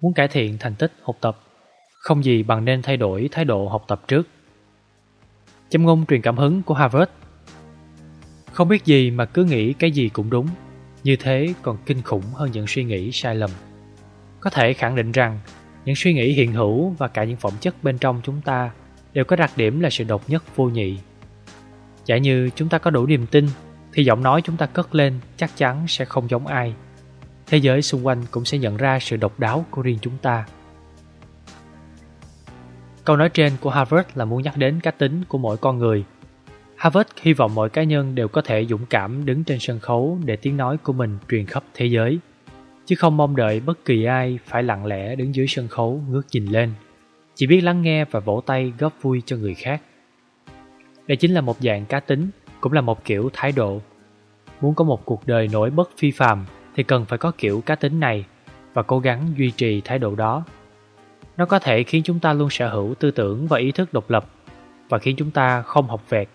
Muốn cải thiện thành tích học tập, không gì bằng nên thay đổi thái độ học tập trước. Châm ngôn truyền cảm hứng của Harvard Không biết gì mà cứ nghĩ cái gì cũng đúng, như thế còn kinh khủng hơn những suy nghĩ sai lầm. Có thể khẳng định rằng những suy nghĩ hiện hữu và cả những phẩm chất bên trong chúng ta đều có đặc điểm là sự độc nhất vô nhị. Giả như chúng ta có đủ niềm tin thì giọng nói chúng ta cất lên chắc chắn sẽ không giống ai. Thế giới xung quanh cũng sẽ nhận ra sự độc đáo của riêng chúng ta. Câu nói trên của Harvard là muốn nhắc đến cá tính của mỗi con người. Harvard hy vọng mỗi cá nhân đều có thể dũng cảm đứng trên sân khấu để tiếng nói của mình truyền khắp thế giới, chứ không mong đợi bất kỳ ai phải lặng lẽ đứng dưới sân khấu ngước nhìn lên, chỉ biết lắng nghe và vỗ tay góp vui cho người khác. Đây chính là một dạng cá tính, cũng là một kiểu thái độ. Muốn có một cuộc đời nổi bất phi phàm thì cần phải có kiểu cá tính này và cố gắng duy trì thái độ đó. Nó có thể khiến chúng ta luôn sở hữu tư tưởng và ý thức độc lập và khiến chúng ta không học vẹt.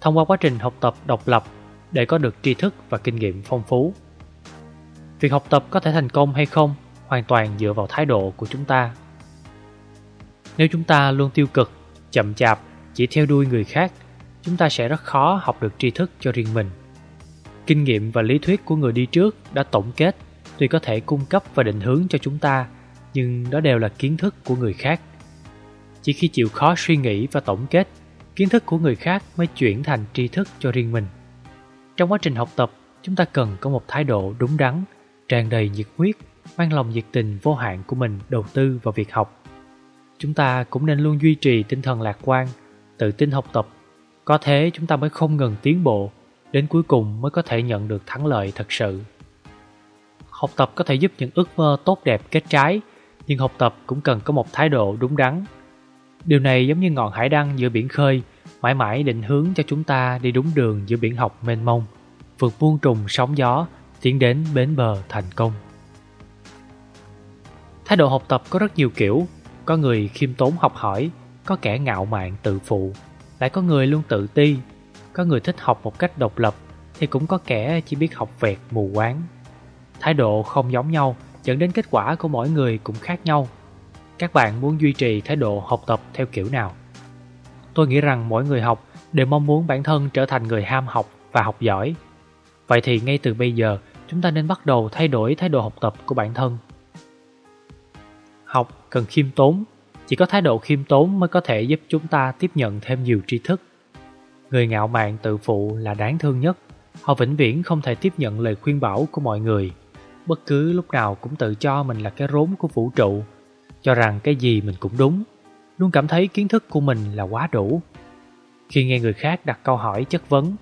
Thông qua quá trình học tập độc lập để có được tri thức và kinh nghiệm phong phú. Việc học tập có thể thành công hay không hoàn toàn dựa vào thái độ của chúng ta. Nếu chúng ta luôn tiêu cực, chậm chạp, chỉ theo đuôi người khác, chúng ta sẽ rất khó học được tri thức cho riêng mình. Kinh nghiệm và lý thuyết của người đi trước đã tổng kết tuy có thể cung cấp và định hướng cho chúng ta, nhưng đó đều là kiến thức của người khác. Chỉ khi chịu khó suy nghĩ và tổng kết, kiến thức của người khác mới chuyển thành tri thức cho riêng mình. Trong quá trình học tập, chúng ta cần có một thái độ đúng đắn, tràn đầy nhiệt huyết, mang lòng nhiệt tình vô hạn của mình đầu tư vào việc học. Chúng ta cũng nên luôn duy trì tinh thần lạc quan, tự tin học tập. Có thế chúng ta mới không ngừng tiến bộ, đến cuối cùng mới có thể nhận được thắng lợi thật sự. Học tập có thể giúp những ước mơ tốt đẹp kết trái, nhưng học tập cũng cần có một thái độ đúng đắn. Điều này giống như ngọn hải đăng giữa biển khơi, mãi mãi định hướng cho chúng ta đi đúng đường giữa biển học mênh mông, vượt muôn trùng sóng gió, tiến đến bến bờ thành công. Thái độ học tập có rất nhiều kiểu, có người khiêm tốn học hỏi, có kẻ ngạo mạn tự phụ, lại có người luôn tự ti, có người thích học một cách độc lập, thì cũng có kẻ chỉ biết học vẹt mù quáng. Thái độ không giống nhau dẫn đến kết quả của mỗi người cũng khác nhau. Các bạn muốn duy trì thái độ học tập theo kiểu nào? Tôi nghĩ rằng mỗi người học đều mong muốn bản thân trở thành người ham học và học giỏi. Vậy thì ngay từ bây giờ, chúng ta nên bắt đầu thay đổi thái độ học tập của bản thân. Học cần khiêm tốn, chỉ có thái độ khiêm tốn mới có thể giúp chúng ta tiếp nhận thêm nhiều tri thức. Người ngạo mạn tự phụ là đáng thương nhất, họ vĩnh viễn không thể tiếp nhận lời khuyên bảo của mọi người. Bất cứ lúc nào cũng tự cho mình là cái rốn của vũ trụ, cho rằng cái gì mình cũng đúng, luôn cảm thấy kiến thức của mình là quá đủ. Khi nghe người khác đặt câu hỏi chất vấn,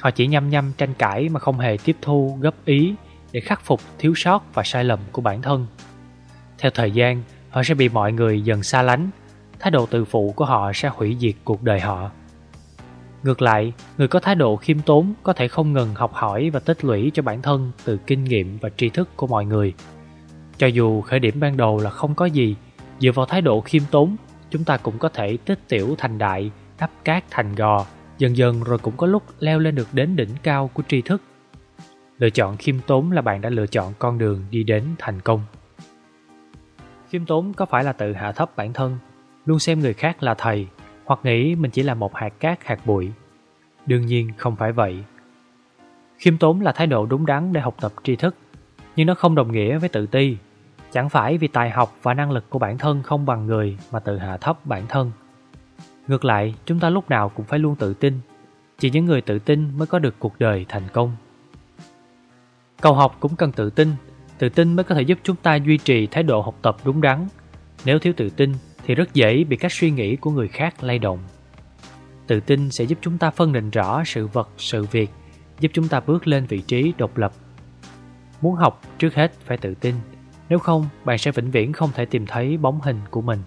họ chỉ nhăm nhăm tranh cãi mà không hề tiếp thu góp ý để khắc phục thiếu sót và sai lầm của bản thân. Theo thời gian, họ sẽ bị mọi người dần xa lánh, thái độ tự phụ của họ sẽ hủy diệt cuộc đời họ. Ngược lại, người có thái độ khiêm tốn có thể không ngừng học hỏi và tích lũy cho bản thân từ kinh nghiệm và tri thức của mọi người. Cho dù khởi điểm ban đầu là không có gì, dựa vào thái độ khiêm tốn, chúng ta cũng có thể tích tiểu thành đại, đắp cát thành gò, dần dần rồi cũng có lúc leo lên được đến đỉnh cao của tri thức. Lựa chọn khiêm tốn là bạn đã lựa chọn con đường đi đến thành công. Khiêm tốn có phải là tự hạ thấp bản thân, luôn xem người khác là thầy hoặc nghĩ mình chỉ là một hạt cát hạt bụi. Đương nhiên không phải vậy. Khiêm tốn là thái độ đúng đắn để học tập tri thức, nhưng nó không đồng nghĩa với tự ti. Chẳng phải vì tài học và năng lực của bản thân không bằng người mà tự hạ thấp bản thân. Ngược lại, chúng ta lúc nào cũng phải luôn tự tin. Chỉ những người tự tin mới có được cuộc đời thành công. Cầu học cũng cần tự tin, tự tin mới có thể giúp chúng ta duy trì thái độ học tập đúng đắn. Nếu thiếu tự tin thì rất dễ bị cách suy nghĩ của người khác lay động. Tự tin sẽ giúp chúng ta phân định rõ sự vật, sự việc, giúp chúng ta bước lên vị trí độc lập. Muốn học, trước hết phải tự tin, nếu không bạn sẽ vĩnh viễn không thể tìm thấy bóng hình của mình.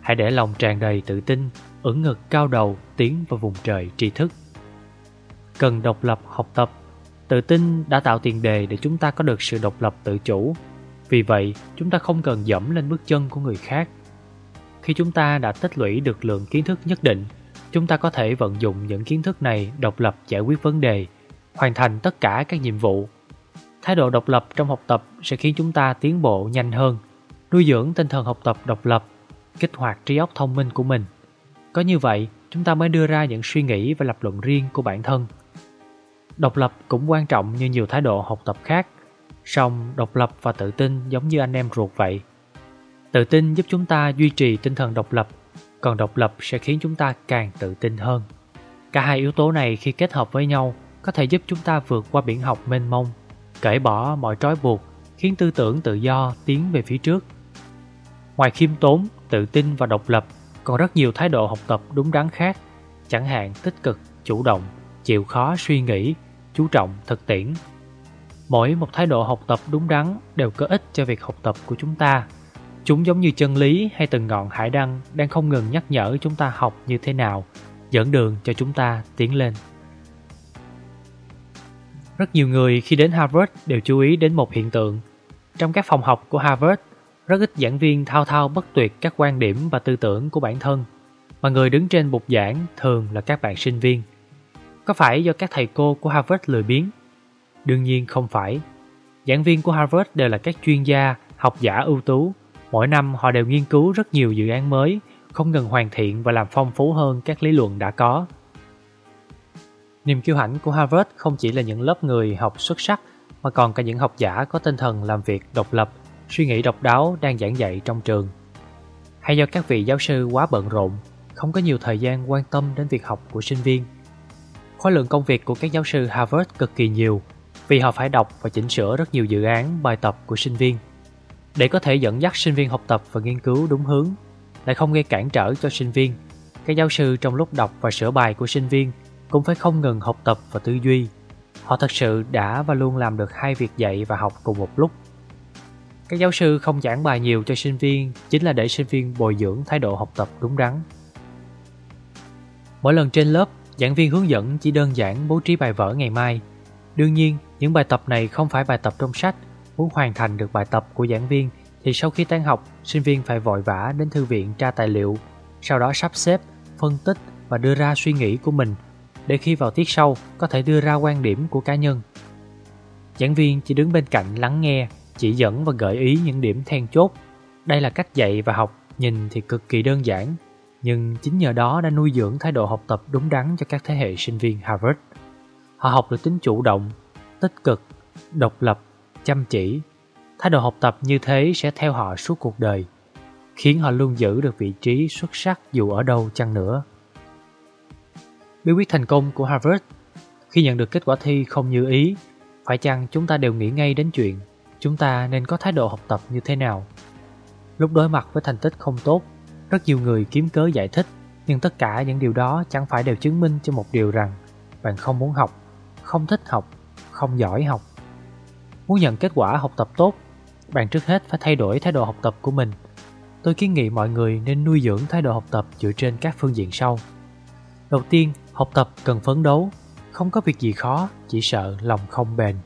Hãy để lòng tràn đầy tự tin, ưỡn ngực cao đầu tiến vào vùng trời tri thức. Cần độc lập học tập, tự tin đã tạo tiền đề để chúng ta có được sự độc lập tự chủ. Vì vậy, chúng ta không cần dẫm lên bước chân của người khác khi chúng ta đã tích lũy được lượng kiến thức nhất định, chúng ta có thể vận dụng những kiến thức này độc lập giải quyết vấn đề, hoàn thành tất cả các nhiệm vụ. Thái độ độc lập trong học tập sẽ khiến chúng ta tiến bộ nhanh hơn. nuôi dưỡng tinh thần học tập độc lập, kích hoạt trí óc thông minh của mình. Có như vậy, chúng ta mới đưa ra những suy nghĩ và lập luận riêng của bản thân. Độc lập cũng quan trọng như nhiều thái độ học tập khác, song độc lập và tự tin giống như anh em ruột vậy. Tự tin giúp chúng ta duy trì tinh thần độc lập, còn độc lập sẽ khiến chúng ta càng tự tin hơn. Cả hai yếu tố này khi kết hợp với nhau có thể giúp chúng ta vượt qua biển học mênh mông, cởi bỏ mọi trói buộc, khiến tư tưởng tự do tiến về phía trước. Ngoài khiêm tốn, tự tin và độc lập, còn rất nhiều thái độ học tập đúng đắn khác, chẳng hạn tích cực, chủ động, chịu khó suy nghĩ, chú trọng thực tiễn. Mỗi một thái độ học tập đúng đắn đều có ích cho việc học tập của chúng ta. Chúng giống như chân lý hay từng ngọn hải đăng đang không ngừng nhắc nhở chúng ta học như thế nào, dẫn đường cho chúng ta tiến lên. Rất nhiều người khi đến Harvard đều chú ý đến một hiện tượng. Trong các phòng học của Harvard, rất ít giảng viên thao thao bất tuyệt các quan điểm và tư tưởng của bản thân, mà người đứng trên bục giảng thường là các bạn sinh viên. Có phải do các thầy cô của Harvard lười biếng? Đương nhiên không phải. Giảng viên của Harvard đều là các chuyên gia, học giả ưu tú. Mỗi năm họ đều nghiên cứu rất nhiều dự án mới, không ngừng hoàn thiện và làm phong phú hơn các lý luận đã có. Niềm kiêu hãnh của Harvard không chỉ là những lớp người học xuất sắc mà còn cả những học giả có tinh thần làm việc độc lập, suy nghĩ độc đáo đang giảng dạy trong trường. Hay do các vị giáo sư quá bận rộn, không có nhiều thời gian quan tâm đến việc học của sinh viên. Khối lượng công việc của các giáo sư Harvard cực kỳ nhiều vì họ phải đọc và chỉnh sửa rất nhiều dự án, bài tập của sinh viên. Để có thể dẫn dắt sinh viên học tập và nghiên cứu đúng hướng, lại không gây cản trở cho sinh viên, các giáo sư trong lúc đọc và sửa bài của sinh viên cũng phải không ngừng học tập và tư duy. Họ thật sự đã và luôn làm được hai việc dạy và học cùng một lúc. Các giáo sư không giảng bài nhiều cho sinh viên chính là để sinh viên bồi dưỡng thái độ học tập đúng đắn. Mỗi lần trên lớp, giảng viên hướng dẫn chỉ đơn giản bố trí bài vở ngày mai. Đương nhiên, những bài tập này không phải bài tập trong sách. Muốn hoàn thành được bài tập của giảng viên thì sau khi tan học, sinh viên phải vội vã đến thư viện tra tài liệu, sau đó sắp xếp, phân tích và đưa ra suy nghĩ của mình để khi vào tiết sau có thể đưa ra quan điểm của cá nhân. Giảng viên chỉ đứng bên cạnh lắng nghe, chỉ dẫn và gợi ý những điểm then chốt. Đây là cách dạy và học nhìn thì cực kỳ đơn giản, nhưng chính nhờ đó đã nuôi dưỡng thái độ học tập đúng đắn cho các thế hệ sinh viên Harvard. Họ học được tính chủ động, tích cực, độc lập, chăm chỉ. Thái độ học tập như thế sẽ theo họ suốt cuộc đời, khiến họ luôn giữ được vị trí xuất sắc dù ở đâu chăng nữa. Bí quyết thành công của Harvard Khi nhận được kết quả thi không như ý Phải chăng chúng ta đều nghĩ ngay đến chuyện Chúng ta nên có thái độ học tập như thế nào Lúc đối mặt với thành tích không tốt Rất nhiều người kiếm cớ giải thích Nhưng tất cả những điều đó chẳng phải đều chứng minh cho một điều rằng Bạn không muốn học, không thích học, không giỏi học Muốn nhận kết quả học tập tốt Bạn trước hết phải thay đổi thái độ học tập của mình Tôi kiến nghị mọi người nên nuôi dưỡng thái độ học tập dựa trên các phương diện sau Đầu tiên, học tập cần phấn đấu, không có việc gì khó, chỉ sợ lòng không bền.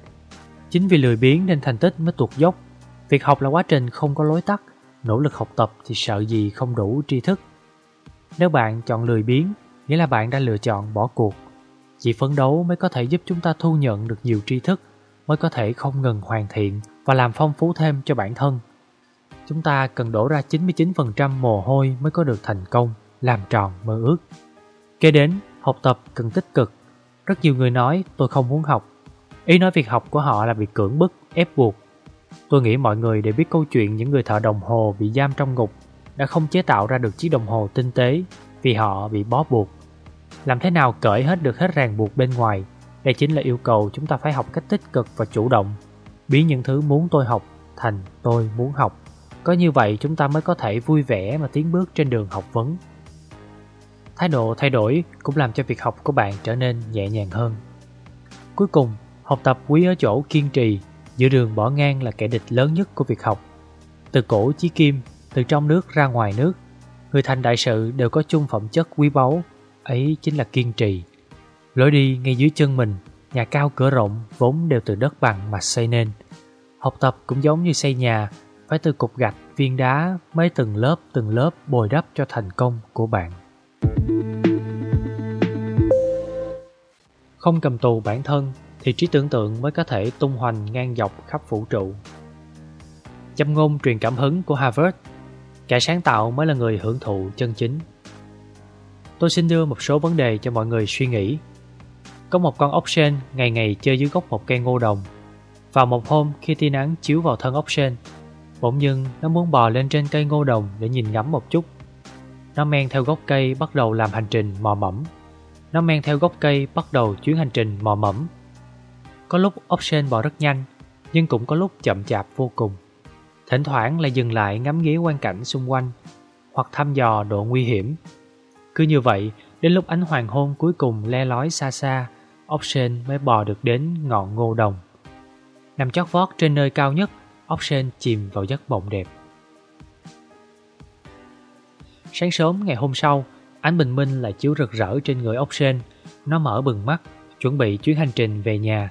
Chính vì lười biếng nên thành tích mới tuột dốc. Việc học là quá trình không có lối tắt, nỗ lực học tập thì sợ gì không đủ tri thức. Nếu bạn chọn lười biếng, nghĩa là bạn đã lựa chọn bỏ cuộc. Chỉ phấn đấu mới có thể giúp chúng ta thu nhận được nhiều tri thức, mới có thể không ngừng hoàn thiện và làm phong phú thêm cho bản thân. Chúng ta cần đổ ra 99% mồ hôi mới có được thành công, làm tròn mơ ước. Kế đến, học tập cần tích cực. Rất nhiều người nói tôi không muốn học. Ý nói việc học của họ là bị cưỡng bức, ép buộc. Tôi nghĩ mọi người đều biết câu chuyện những người thợ đồng hồ bị giam trong ngục đã không chế tạo ra được chiếc đồng hồ tinh tế vì họ bị bó buộc. Làm thế nào cởi hết được hết ràng buộc bên ngoài? Đây chính là yêu cầu chúng ta phải học cách tích cực và chủ động. Biến những thứ muốn tôi học thành tôi muốn học. Có như vậy chúng ta mới có thể vui vẻ mà tiến bước trên đường học vấn. Thái độ thay đổi cũng làm cho việc học của bạn trở nên nhẹ nhàng hơn. Cuối cùng, học tập quý ở chỗ kiên trì, giữa đường bỏ ngang là kẻ địch lớn nhất của việc học. Từ cổ chí kim, từ trong nước ra ngoài nước, người thành đại sự đều có chung phẩm chất quý báu, ấy chính là kiên trì. Lối đi ngay dưới chân mình, nhà cao cửa rộng vốn đều từ đất bằng mà xây nên. Học tập cũng giống như xây nhà, phải từ cục gạch, viên đá mới từng lớp từng lớp bồi đắp cho thành công của bạn. Không cầm tù bản thân thì trí tưởng tượng mới có thể tung hoành ngang dọc khắp vũ trụ. châm ngôn truyền cảm hứng của Harvard. Kẻ sáng tạo mới là người hưởng thụ chân chính. Tôi xin đưa một số vấn đề cho mọi người suy nghĩ. Có một con ốc sên ngày ngày chơi dưới gốc một cây ngô đồng. Vào một hôm khi tia nắng chiếu vào thân ốc sên, bỗng dưng nó muốn bò lên trên cây ngô đồng để nhìn ngắm một chút. Nó men theo gốc cây bắt đầu làm hành trình mò mẫm. Nó men theo gốc cây bắt đầu chuyến hành trình mò mẫm. Có lúc ốc sên bò rất nhanh, nhưng cũng có lúc chậm chạp vô cùng. Thỉnh thoảng lại dừng lại ngắm nghía quan cảnh xung quanh, hoặc thăm dò độ nguy hiểm. Cứ như vậy, đến lúc ánh hoàng hôn cuối cùng le lói xa xa, ốc sên mới bò được đến ngọn ngô đồng. Nằm chót vót trên nơi cao nhất, ốc sên chìm vào giấc mộng đẹp. Sáng sớm ngày hôm sau, ánh bình minh lại chiếu rực rỡ trên người ốc sên. Nó mở bừng mắt, chuẩn bị chuyến hành trình về nhà.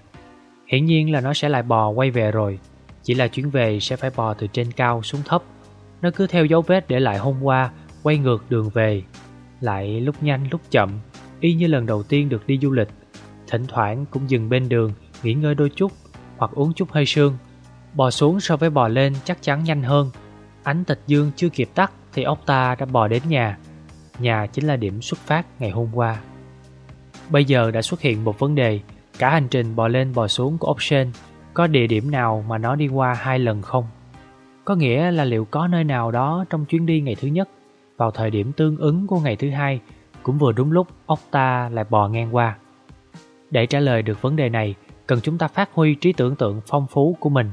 Hiển nhiên là nó sẽ lại bò quay về rồi. Chỉ là chuyến về sẽ phải bò từ trên cao xuống thấp. Nó cứ theo dấu vết để lại hôm qua, quay ngược đường về. Lại lúc nhanh lúc chậm, y như lần đầu tiên được đi du lịch. Thỉnh thoảng cũng dừng bên đường, nghỉ ngơi đôi chút, hoặc uống chút hơi sương. Bò xuống so với bò lên chắc chắn nhanh hơn. Ánh tịch dương chưa kịp tắt thì ốc ta đã bò đến nhà. Nhà chính là điểm xuất phát ngày hôm qua. Bây giờ đã xuất hiện một vấn đề, cả hành trình bò lên bò xuống của ốc sên, có địa điểm nào mà nó đi qua hai lần không? Có nghĩa là liệu có nơi nào đó trong chuyến đi ngày thứ nhất, vào thời điểm tương ứng của ngày thứ hai, cũng vừa đúng lúc ốc ta lại bò ngang qua. Để trả lời được vấn đề này, cần chúng ta phát huy trí tưởng tượng phong phú của mình.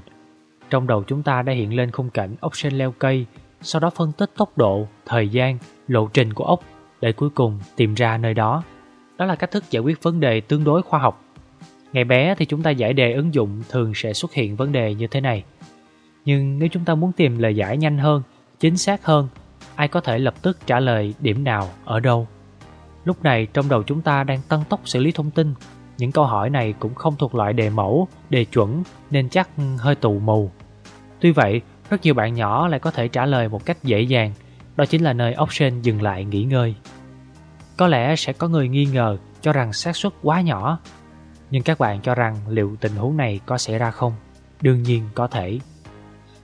Trong đầu chúng ta đã hiện lên khung cảnh ốc sên leo cây, sau đó phân tích tốc độ, thời gian, lộ trình của ốc để cuối cùng tìm ra nơi đó. Đó là cách thức giải quyết vấn đề tương đối khoa học. Ngày bé thì chúng ta giải đề ứng dụng thường sẽ xuất hiện vấn đề như thế này. Nhưng nếu chúng ta muốn tìm lời giải nhanh hơn, chính xác hơn, ai có thể lập tức trả lời điểm nào, ở đâu. Lúc này trong đầu chúng ta đang tăng tốc xử lý thông tin. Những câu hỏi này cũng không thuộc loại đề mẫu, đề chuẩn nên chắc hơi tù mù. Tuy vậy, rất nhiều bạn nhỏ lại có thể trả lời một cách dễ dàng, đó chính là nơi Option dừng lại nghỉ ngơi. Có lẽ sẽ có người nghi ngờ cho rằng xác suất quá nhỏ, nhưng các bạn cho rằng liệu tình huống này có xảy ra không? Đương nhiên có thể.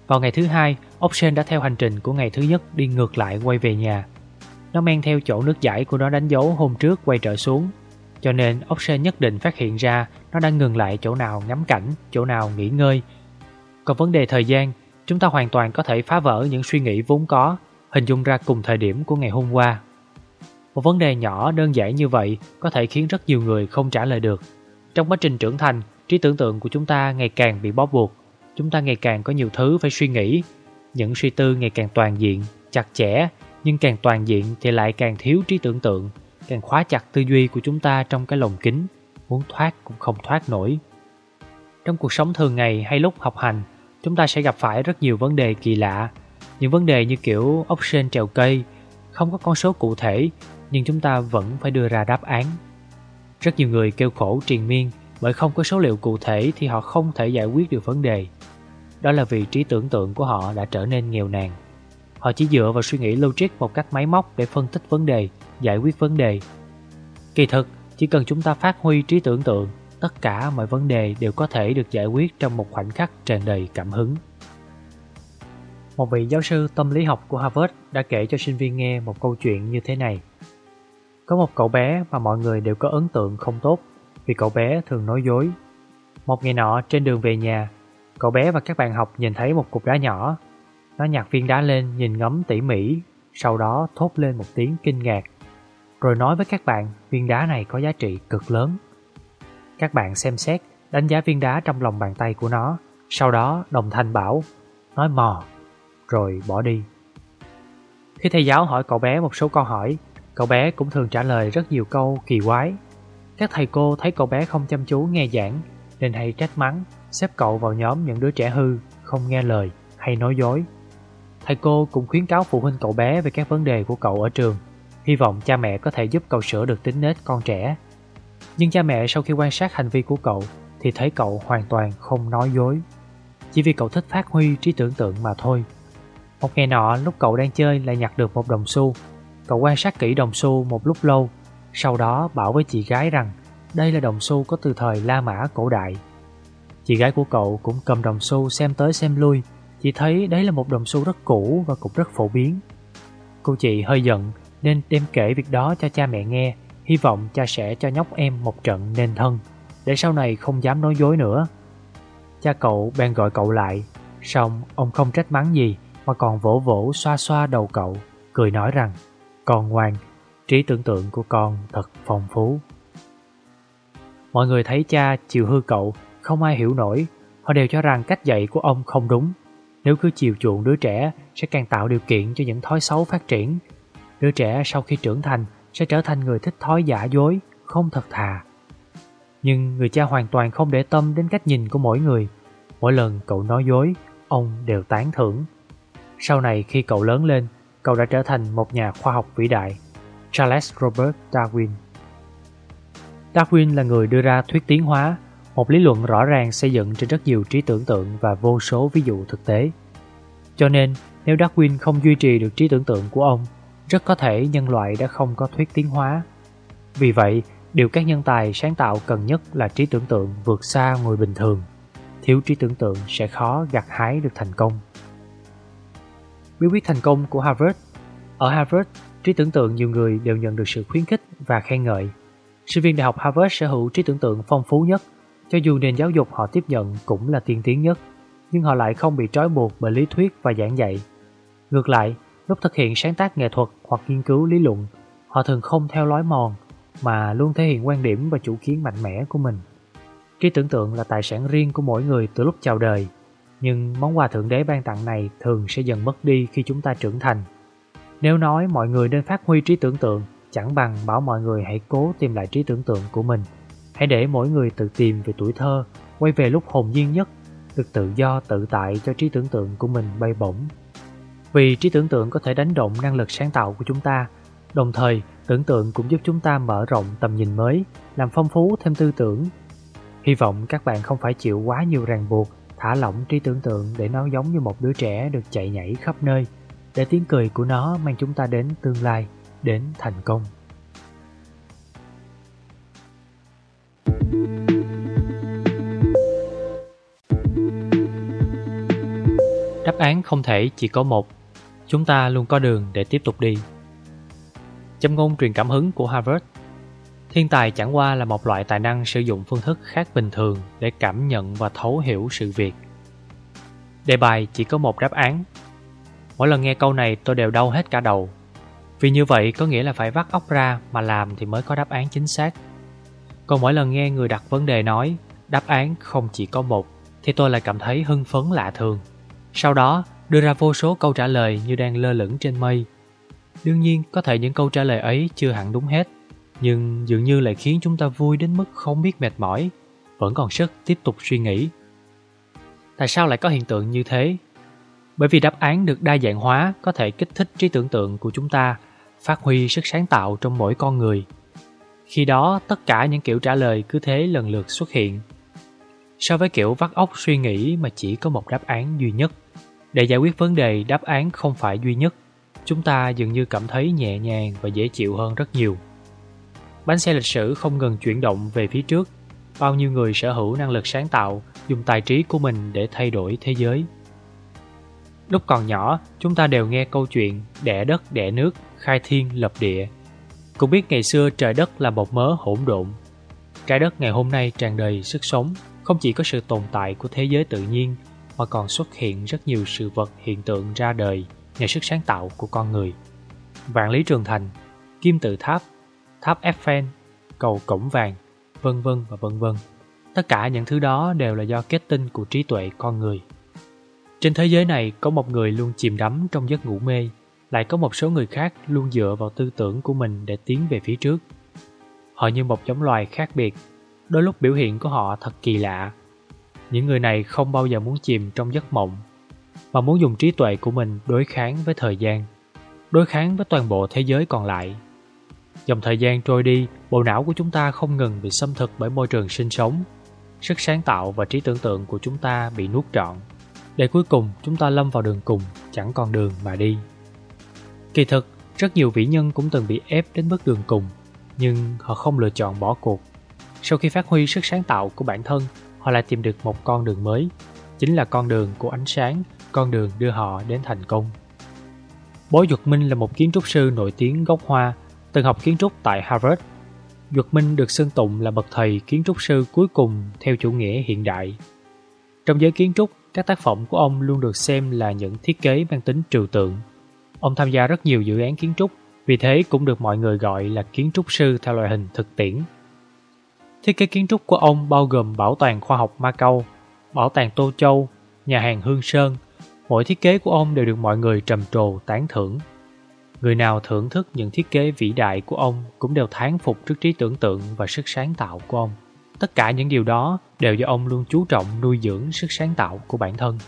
Vào ngày thứ hai, Option đã theo hành trình của ngày thứ nhất đi ngược lại quay về nhà. Nó men theo chỗ nước giải của nó đánh dấu hôm trước quay trở xuống, cho nên ốc sên nhất định phát hiện ra nó đang ngừng lại chỗ nào ngắm cảnh, chỗ nào nghỉ ngơi. Còn vấn đề thời gian chúng ta hoàn toàn có thể phá vỡ những suy nghĩ vốn có, hình dung ra cùng thời điểm của ngày hôm qua. Một vấn đề nhỏ đơn giản như vậy có thể khiến rất nhiều người không trả lời được. Trong quá trình trưởng thành, trí tưởng tượng của chúng ta ngày càng bị bó buộc. Chúng ta ngày càng có nhiều thứ phải suy nghĩ. Những suy tư ngày càng toàn diện, chặt chẽ, nhưng càng toàn diện thì lại càng thiếu trí tưởng tượng, càng khóa chặt tư duy của chúng ta trong cái lồng kính, muốn thoát cũng không thoát nổi. Trong cuộc sống thường ngày hay lúc học hành, chúng ta sẽ gặp phải rất nhiều vấn đề kỳ lạ. Những vấn đề như kiểu ốc sên trèo cây, không có con số cụ thể, nhưng chúng ta vẫn phải đưa ra đáp án. Rất nhiều người kêu khổ triền miên bởi không có số liệu cụ thể thì họ không thể giải quyết được vấn đề. Đó là vì trí tưởng tượng của họ đã trở nên nghèo nàn. Họ chỉ dựa vào suy nghĩ logic một cách máy móc để phân tích vấn đề, giải quyết vấn đề. Kỳ thực, chỉ cần chúng ta phát huy trí tưởng tượng tất cả mọi vấn đề đều có thể được giải quyết trong một khoảnh khắc tràn đầy cảm hứng. Một vị giáo sư tâm lý học của Harvard đã kể cho sinh viên nghe một câu chuyện như thế này. Có một cậu bé mà mọi người đều có ấn tượng không tốt vì cậu bé thường nói dối. Một ngày nọ trên đường về nhà, cậu bé và các bạn học nhìn thấy một cục đá nhỏ. Nó nhặt viên đá lên nhìn ngắm tỉ mỉ, sau đó thốt lên một tiếng kinh ngạc. Rồi nói với các bạn viên đá này có giá trị cực lớn. Các bạn xem xét, đánh giá viên đá trong lòng bàn tay của nó, sau đó đồng thanh bảo, nói mò, rồi bỏ đi. Khi thầy giáo hỏi cậu bé một số câu hỏi, cậu bé cũng thường trả lời rất nhiều câu kỳ quái. Các thầy cô thấy cậu bé không chăm chú nghe giảng, nên hay trách mắng, xếp cậu vào nhóm những đứa trẻ hư, không nghe lời hay nói dối. Thầy cô cũng khuyến cáo phụ huynh cậu bé về các vấn đề của cậu ở trường, hy vọng cha mẹ có thể giúp cậu sửa được tính nết con trẻ nhưng cha mẹ sau khi quan sát hành vi của cậu thì thấy cậu hoàn toàn không nói dối. Chỉ vì cậu thích phát huy trí tưởng tượng mà thôi. Một ngày nọ lúc cậu đang chơi lại nhặt được một đồng xu. Cậu quan sát kỹ đồng xu một lúc lâu, sau đó bảo với chị gái rằng đây là đồng xu có từ thời La Mã cổ đại. Chị gái của cậu cũng cầm đồng xu xem tới xem lui, Chị thấy đấy là một đồng xu rất cũ và cũng rất phổ biến. Cô chị hơi giận nên đem kể việc đó cho cha mẹ nghe, hy vọng cha sẽ cho nhóc em một trận nên thân, để sau này không dám nói dối nữa. Cha cậu bèn gọi cậu lại, xong ông không trách mắng gì mà còn vỗ vỗ xoa xoa đầu cậu, cười nói rằng con ngoan, trí tưởng tượng của con thật phong phú. Mọi người thấy cha chiều hư cậu, không ai hiểu nổi, họ đều cho rằng cách dạy của ông không đúng. Nếu cứ chiều chuộng đứa trẻ sẽ càng tạo điều kiện cho những thói xấu phát triển. Đứa trẻ sau khi trưởng thành sẽ trở thành người thích thói giả dối, không thật thà. Nhưng người cha hoàn toàn không để tâm đến cách nhìn của mỗi người. Mỗi lần cậu nói dối, ông đều tán thưởng. Sau này khi cậu lớn lên, cậu đã trở thành một nhà khoa học vĩ đại, Charles Robert Darwin. Darwin là người đưa ra thuyết tiến hóa, một lý luận rõ ràng xây dựng trên rất nhiều trí tưởng tượng và vô số ví dụ thực tế. Cho nên, nếu Darwin không duy trì được trí tưởng tượng của ông, rất có thể nhân loại đã không có thuyết tiến hóa. Vì vậy, điều các nhân tài sáng tạo cần nhất là trí tưởng tượng vượt xa người bình thường. Thiếu trí tưởng tượng sẽ khó gặt hái được thành công. Bí quyết thành công của Harvard Ở Harvard, trí tưởng tượng nhiều người đều nhận được sự khuyến khích và khen ngợi. Sinh viên đại học Harvard sở hữu trí tưởng tượng phong phú nhất, cho dù nền giáo dục họ tiếp nhận cũng là tiên tiến nhất, nhưng họ lại không bị trói buộc bởi lý thuyết và giảng dạy. Ngược lại, lúc thực hiện sáng tác nghệ thuật hoặc nghiên cứu lý luận, họ thường không theo lối mòn, mà luôn thể hiện quan điểm và chủ kiến mạnh mẽ của mình. Trí tưởng tượng là tài sản riêng của mỗi người từ lúc chào đời, nhưng món quà Thượng Đế ban tặng này thường sẽ dần mất đi khi chúng ta trưởng thành. Nếu nói mọi người nên phát huy trí tưởng tượng, chẳng bằng bảo mọi người hãy cố tìm lại trí tưởng tượng của mình. Hãy để mỗi người tự tìm về tuổi thơ, quay về lúc hồn nhiên nhất, được tự do tự tại cho trí tưởng tượng của mình bay bổng. Vì trí tưởng tượng có thể đánh động năng lực sáng tạo của chúng ta, đồng thời tưởng tượng cũng giúp chúng ta mở rộng tầm nhìn mới, làm phong phú thêm tư tưởng. Hy vọng các bạn không phải chịu quá nhiều ràng buộc, thả lỏng trí tưởng tượng để nó giống như một đứa trẻ được chạy nhảy khắp nơi, để tiếng cười của nó mang chúng ta đến tương lai, đến thành công. Đáp án không thể chỉ có một, chúng ta luôn có đường để tiếp tục đi. Châm ngôn truyền cảm hứng của Harvard Thiên tài chẳng qua là một loại tài năng sử dụng phương thức khác bình thường để cảm nhận và thấu hiểu sự việc. Đề bài chỉ có một đáp án. Mỗi lần nghe câu này tôi đều đau hết cả đầu. Vì như vậy có nghĩa là phải vắt óc ra mà làm thì mới có đáp án chính xác. Còn mỗi lần nghe người đặt vấn đề nói, đáp án không chỉ có một, thì tôi lại cảm thấy hưng phấn lạ thường. Sau đó đưa ra vô số câu trả lời như đang lơ lửng trên mây. Đương nhiên có thể những câu trả lời ấy chưa hẳn đúng hết nhưng dường như lại khiến chúng ta vui đến mức không biết mệt mỏi, vẫn còn sức tiếp tục suy nghĩ. Tại sao lại có hiện tượng như thế? Bởi vì đáp án được đa dạng hóa có thể kích thích trí tưởng tượng của chúng ta, phát huy sức sáng tạo trong mỗi con người. Khi đó, tất cả những kiểu trả lời cứ thế lần lượt xuất hiện. So với kiểu vắt óc suy nghĩ mà chỉ có một đáp án duy nhất. Để giải quyết vấn đề đáp án không phải duy nhất, chúng ta dường như cảm thấy nhẹ nhàng và dễ chịu hơn rất nhiều. Bánh xe lịch sử không ngừng chuyển động về phía trước. Bao nhiêu người sở hữu năng lực sáng tạo, dùng tài trí của mình để thay đổi thế giới. Lúc còn nhỏ, chúng ta đều nghe câu chuyện đẻ đất đẻ nước, khai thiên lập địa. Cũng biết ngày xưa trời đất là một mớ hỗn độn. Trái đất ngày hôm nay tràn đầy sức sống, không chỉ có sự tồn tại của thế giới tự nhiên, mà còn xuất hiện rất nhiều sự vật hiện tượng ra đời nhờ sức sáng tạo của con người. Vạn lý trường thành, kim tự tháp, tháp Eiffel, cầu cổng vàng, vân vân và vân vân. Tất cả những thứ đó đều là do kết tinh của trí tuệ con người. Trên thế giới này có một người luôn chìm đắm trong giấc ngủ mê, lại có một số người khác luôn dựa vào tư tưởng của mình để tiến về phía trước. Họ như một giống loài khác biệt, đôi lúc biểu hiện của họ thật kỳ lạ. Những người này không bao giờ muốn chìm trong giấc mộng, mà muốn dùng trí tuệ của mình đối kháng với thời gian, đối kháng với toàn bộ thế giới còn lại Dòng thời gian trôi đi, bộ não của chúng ta không ngừng bị xâm thực bởi môi trường sinh sống. Sức sáng tạo và trí tưởng tượng của chúng ta bị nuốt trọn. Để cuối cùng chúng ta lâm vào đường cùng, chẳng còn đường mà đi. Kỳ thực, rất nhiều vĩ nhân cũng từng bị ép đến bước đường cùng, nhưng họ không lựa chọn bỏ cuộc. Sau khi phát huy sức sáng tạo của bản thân, họ lại tìm được một con đường mới, chính là con đường của ánh sáng, con đường đưa họ đến thành công. Bố Duật Minh là một kiến trúc sư nổi tiếng gốc Hoa, từng học kiến trúc tại Harvard. Duật Minh được xưng tụng là bậc thầy kiến trúc sư cuối cùng theo chủ nghĩa hiện đại. Trong giới kiến trúc, các tác phẩm của ông luôn được xem là những thiết kế mang tính trừu tượng. Ông tham gia rất nhiều dự án kiến trúc, vì thế cũng được mọi người gọi là kiến trúc sư theo loại hình thực tiễn. Thiết kế kiến trúc của ông bao gồm Bảo tàng khoa học Macau, Bảo tàng Tô Châu, nhà hàng Hương Sơn. Mỗi thiết kế của ông đều được mọi người trầm trồ tán thưởng. Người nào thưởng thức những thiết kế vĩ đại của ông cũng đều thán phục trước trí tưởng tượng và sức sáng tạo của ông. Tất cả những điều đó đều do ông luôn chú trọng nuôi dưỡng sức sáng tạo của bản thân.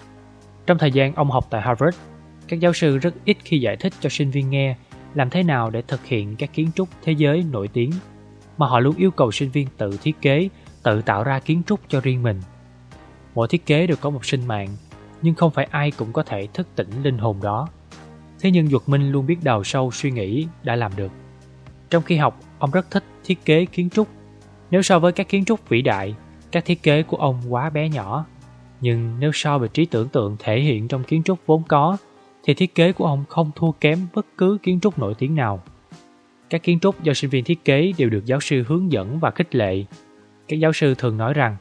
Trong thời gian ông học tại Harvard, các giáo sư rất ít khi giải thích cho sinh viên nghe làm thế nào để thực hiện các kiến trúc thế giới nổi tiếng, mà họ luôn yêu cầu sinh viên tự thiết kế, tự tạo ra kiến trúc cho riêng mình. Mỗi thiết kế đều có một sinh mạng, nhưng không phải ai cũng có thể thức tỉnh linh hồn đó. Thế nhưng Duật Minh luôn biết đào sâu suy nghĩ đã làm được. Trong khi học, ông rất thích thiết kế kiến trúc nếu so với các kiến trúc vĩ đại, các thiết kế của ông quá bé nhỏ. Nhưng nếu so với trí tưởng tượng thể hiện trong kiến trúc vốn có, thì thiết kế của ông không thua kém bất cứ kiến trúc nổi tiếng nào. Các kiến trúc do sinh viên thiết kế đều được giáo sư hướng dẫn và khích lệ. Các giáo sư thường nói rằng,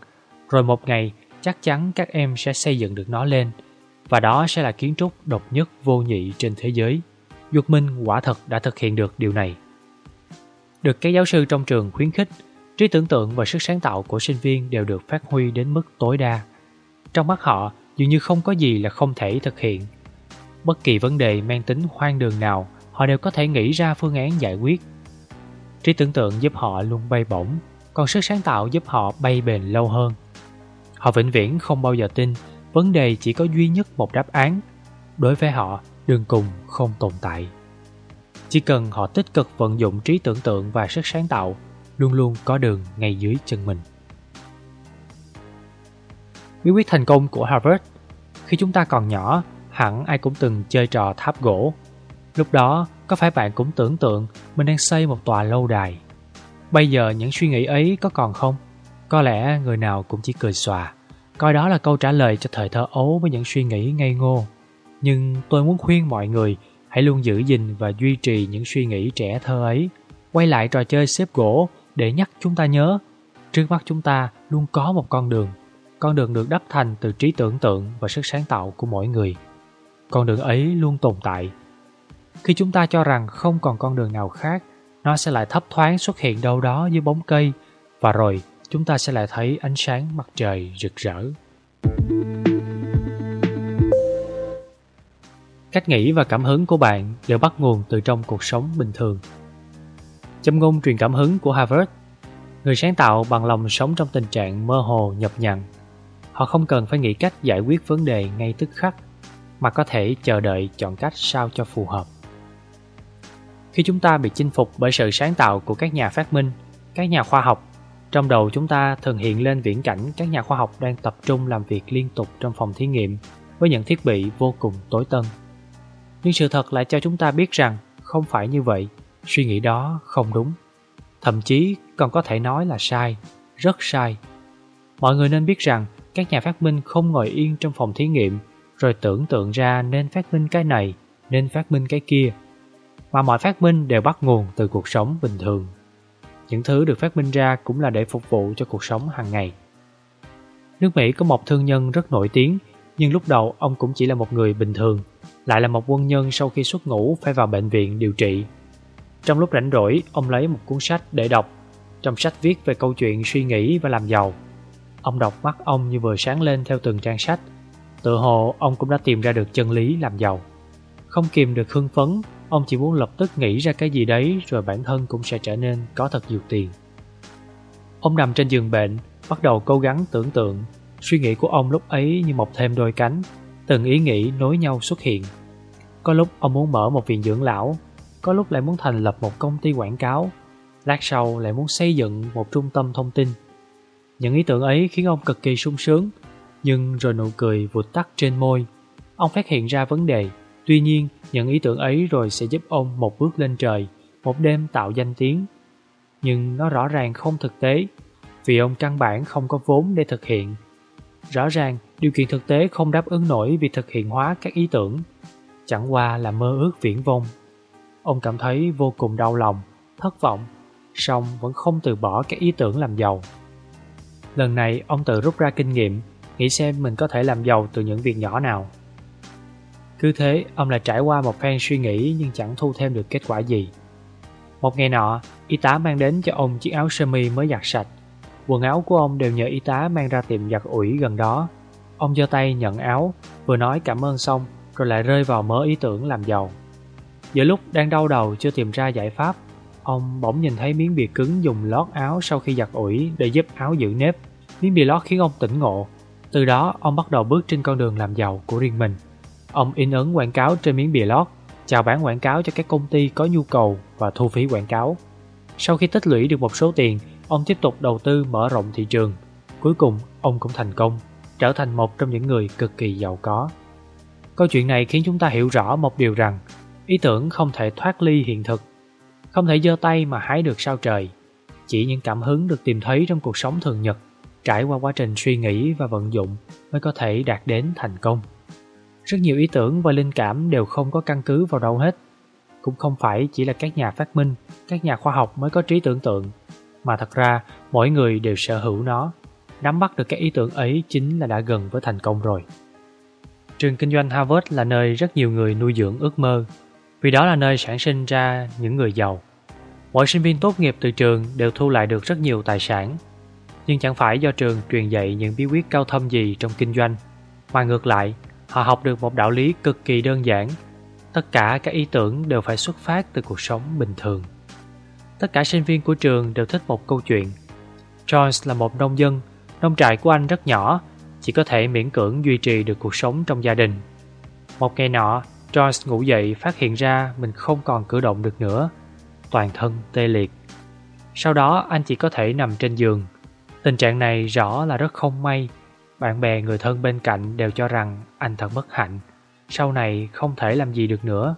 rồi một ngày chắc chắn các em sẽ xây dựng được nó lên, và đó sẽ là kiến trúc độc nhất vô nhị trên thế giới. Duật Minh quả thật đã thực hiện được điều này. Được các giáo sư trong trường khuyến khích, trí tưởng tượng và sức sáng tạo của sinh viên đều được phát huy đến mức tối đa. Trong mắt họ, dường như không có gì là không thể thực hiện. Bất kỳ vấn đề mang tính hoang đường nào, họ đều có thể nghĩ ra phương án giải quyết. Trí tưởng tượng giúp họ luôn bay bổng, còn sức sáng tạo giúp họ bay bền lâu hơn. Họ vĩnh viễn không bao giờ tin vấn đề chỉ có duy nhất một đáp án. Đối với họ, đường cùng không tồn tại. Chỉ cần họ tích cực vận dụng trí tưởng tượng và sức sáng tạo luôn luôn có đường ngay dưới chân mình. Bí quyết thành công của Harvard Khi chúng ta còn nhỏ, hẳn ai cũng từng chơi trò tháp gỗ. Lúc đó, có phải bạn cũng tưởng tượng mình đang xây một tòa lâu đài? Bây giờ những suy nghĩ ấy có còn không? Có lẽ người nào cũng chỉ cười xòa, coi đó là câu trả lời cho thời thơ ấu với những suy nghĩ ngây ngô. Nhưng tôi muốn khuyên mọi người hãy luôn giữ gìn và duy trì những suy nghĩ trẻ thơ ấy. Quay lại trò chơi xếp gỗ để nhắc chúng ta nhớ trước mắt chúng ta luôn có một con đường con đường được đắp thành từ trí tưởng tượng và sức sáng tạo của mỗi người con đường ấy luôn tồn tại khi chúng ta cho rằng không còn con đường nào khác, nó sẽ lại thấp thoáng xuất hiện đâu đó dưới bóng cây, và rồi chúng ta sẽ lại thấy ánh sáng mặt trời rực rỡ. Cách nghĩ và cảm hứng của bạn đều bắt nguồn từ trong cuộc sống bình thường. Châm ngôn truyền cảm hứng của Harvard, Người sáng tạo bằng lòng sống trong tình trạng mơ hồ, nhập nhằng. Họ không cần phải nghĩ cách giải quyết vấn đề ngay tức khắc, Mà có thể chờ đợi chọn cách sao cho phù hợp. Khi chúng ta bị chinh phục bởi sự sáng tạo của các nhà phát minh, các nhà khoa học. Trong đầu chúng ta thường hiện lên viễn cảnh các nhà khoa học đang tập trung làm việc liên tục trong phòng thí nghiệm Với những thiết bị vô cùng tối tân. Nhưng sự thật lại cho chúng ta biết rằng không phải như vậy suy nghĩ đó không đúng. Thậm chí còn có thể nói là sai rất sai. Mọi người nên biết rằng các nhà phát minh không ngồi yên trong phòng thí nghiệm rồi tưởng tượng ra nên phát minh cái này nên phát minh cái kia mà mọi phát minh đều bắt nguồn từ cuộc sống bình thường những thứ được phát minh ra cũng là để phục vụ cho cuộc sống hàng ngày nước mỹ có một thương nhân rất nổi tiếng nhưng lúc đầu ông cũng chỉ là một người bình thường lại là một quân nhân sau khi xuất ngũ phải vào bệnh viện điều trị trong lúc rảnh rỗi, ông lấy một cuốn sách để đọc. Trong sách viết về câu chuyện suy nghĩ và làm giàu. Ông đọc mắt ông như vừa sáng lên theo từng trang sách. Tự hồ ông cũng đã tìm ra được chân lý làm giàu. Không kìm được hưng phấn, ông chỉ muốn lập tức nghĩ ra cái gì đấy rồi bản thân cũng sẽ trở nên có thật nhiều tiền. Ông nằm trên giường bệnh, bắt đầu cố gắng tưởng tượng. Suy nghĩ của ông lúc ấy như mọc thêm đôi cánh, từng ý nghĩ nối nhau xuất hiện. Có lúc ông muốn mở một viện dưỡng lão, có lúc lại muốn thành lập một công ty quảng cáo, lát sau lại muốn xây dựng một trung tâm thông tin. Những ý tưởng ấy khiến ông cực kỳ sung sướng, nhưng rồi nụ cười vụt tắt trên môi. Ông phát hiện ra vấn đề, tuy nhiên những ý tưởng ấy rồi sẽ giúp ông một bước lên trời, một đêm tạo danh tiếng. Nhưng nó rõ ràng không thực tế, vì ông căn bản không có vốn để thực hiện. Rõ ràng, điều kiện thực tế không đáp ứng nổi việc thực hiện hóa các ý tưởng, chẳng qua là mơ ước viễn vông. Ông cảm thấy vô cùng đau lòng, thất vọng, song vẫn không từ bỏ các ý tưởng làm giàu. Lần này ông tự rút ra kinh nghiệm, nghĩ xem mình có thể làm giàu từ những việc nhỏ nào. Cứ thế, ông lại trải qua một phen suy nghĩ nhưng chẳng thu thêm được kết quả gì. Một ngày nọ, y tá mang đến cho ông chiếc áo sơ mi mới giặt sạch. Quần áo của ông đều nhờ y tá mang ra tiệm giặt ủi gần đó. Ông giơ tay nhận áo, vừa nói cảm ơn xong, rồi lại rơi vào mớ ý tưởng làm giàu. Giữa lúc đang đau đầu chưa tìm ra giải pháp, ông bỗng nhìn thấy miếng bìa cứng dùng lót áo sau khi giặt ủi để giúp áo giữ nếp. Miếng bìa lót khiến ông tỉnh ngộ. Từ đó, ông bắt đầu bước trên con đường làm giàu của riêng mình. Ông in ấn quảng cáo trên miếng bìa lót, chào bán quảng cáo cho các công ty có nhu cầu và thu phí quảng cáo. Sau khi tích lũy được một số tiền, ông tiếp tục đầu tư mở rộng thị trường. Cuối cùng, ông cũng thành công, trở thành một trong những người cực kỳ giàu có. Câu chuyện này khiến chúng ta hiểu rõ một điều rằng ý tưởng không thể thoát ly hiện thực, không thể giơ tay mà hái được sao trời. Chỉ những cảm hứng được tìm thấy trong cuộc sống thường nhật, trải qua quá trình suy nghĩ và vận dụng mới có thể đạt đến thành công. Rất nhiều ý tưởng và linh cảm đều không có căn cứ vào đâu hết. Cũng không phải chỉ là các nhà phát minh, các nhà khoa học mới có trí tưởng tượng, mà thật ra mỗi người đều sở hữu nó. Nắm bắt được các ý tưởng ấy chính là đã gần với thành công rồi. Trường kinh doanh Harvard là nơi rất nhiều người nuôi dưỡng ước mơ, vì đó là nơi sản sinh ra những người giàu. Mỗi sinh viên tốt nghiệp từ trường đều thu lại được rất nhiều tài sản, nhưng chẳng phải do trường truyền dạy những bí quyết cao thâm gì trong kinh doanh, mà ngược lại, họ học được một đạo lý cực kỳ đơn giản. Tất cả các ý tưởng đều phải xuất phát từ cuộc sống bình thường. Tất cả sinh viên của trường đều thích một câu chuyện. Jones là một nông dân, nông trại của anh rất nhỏ chỉ có thể miễn cưỡng duy trì được cuộc sống trong gia đình. Một ngày nọ, Jones ngủ dậy phát hiện ra mình không còn cử động được nữa, toàn thân tê liệt. Sau đó anh chỉ có thể nằm trên giường. Tình trạng này rõ là rất không may. Bạn bè người thân bên cạnh đều cho rằng anh thật bất hạnh, sau này không thể làm gì được nữa.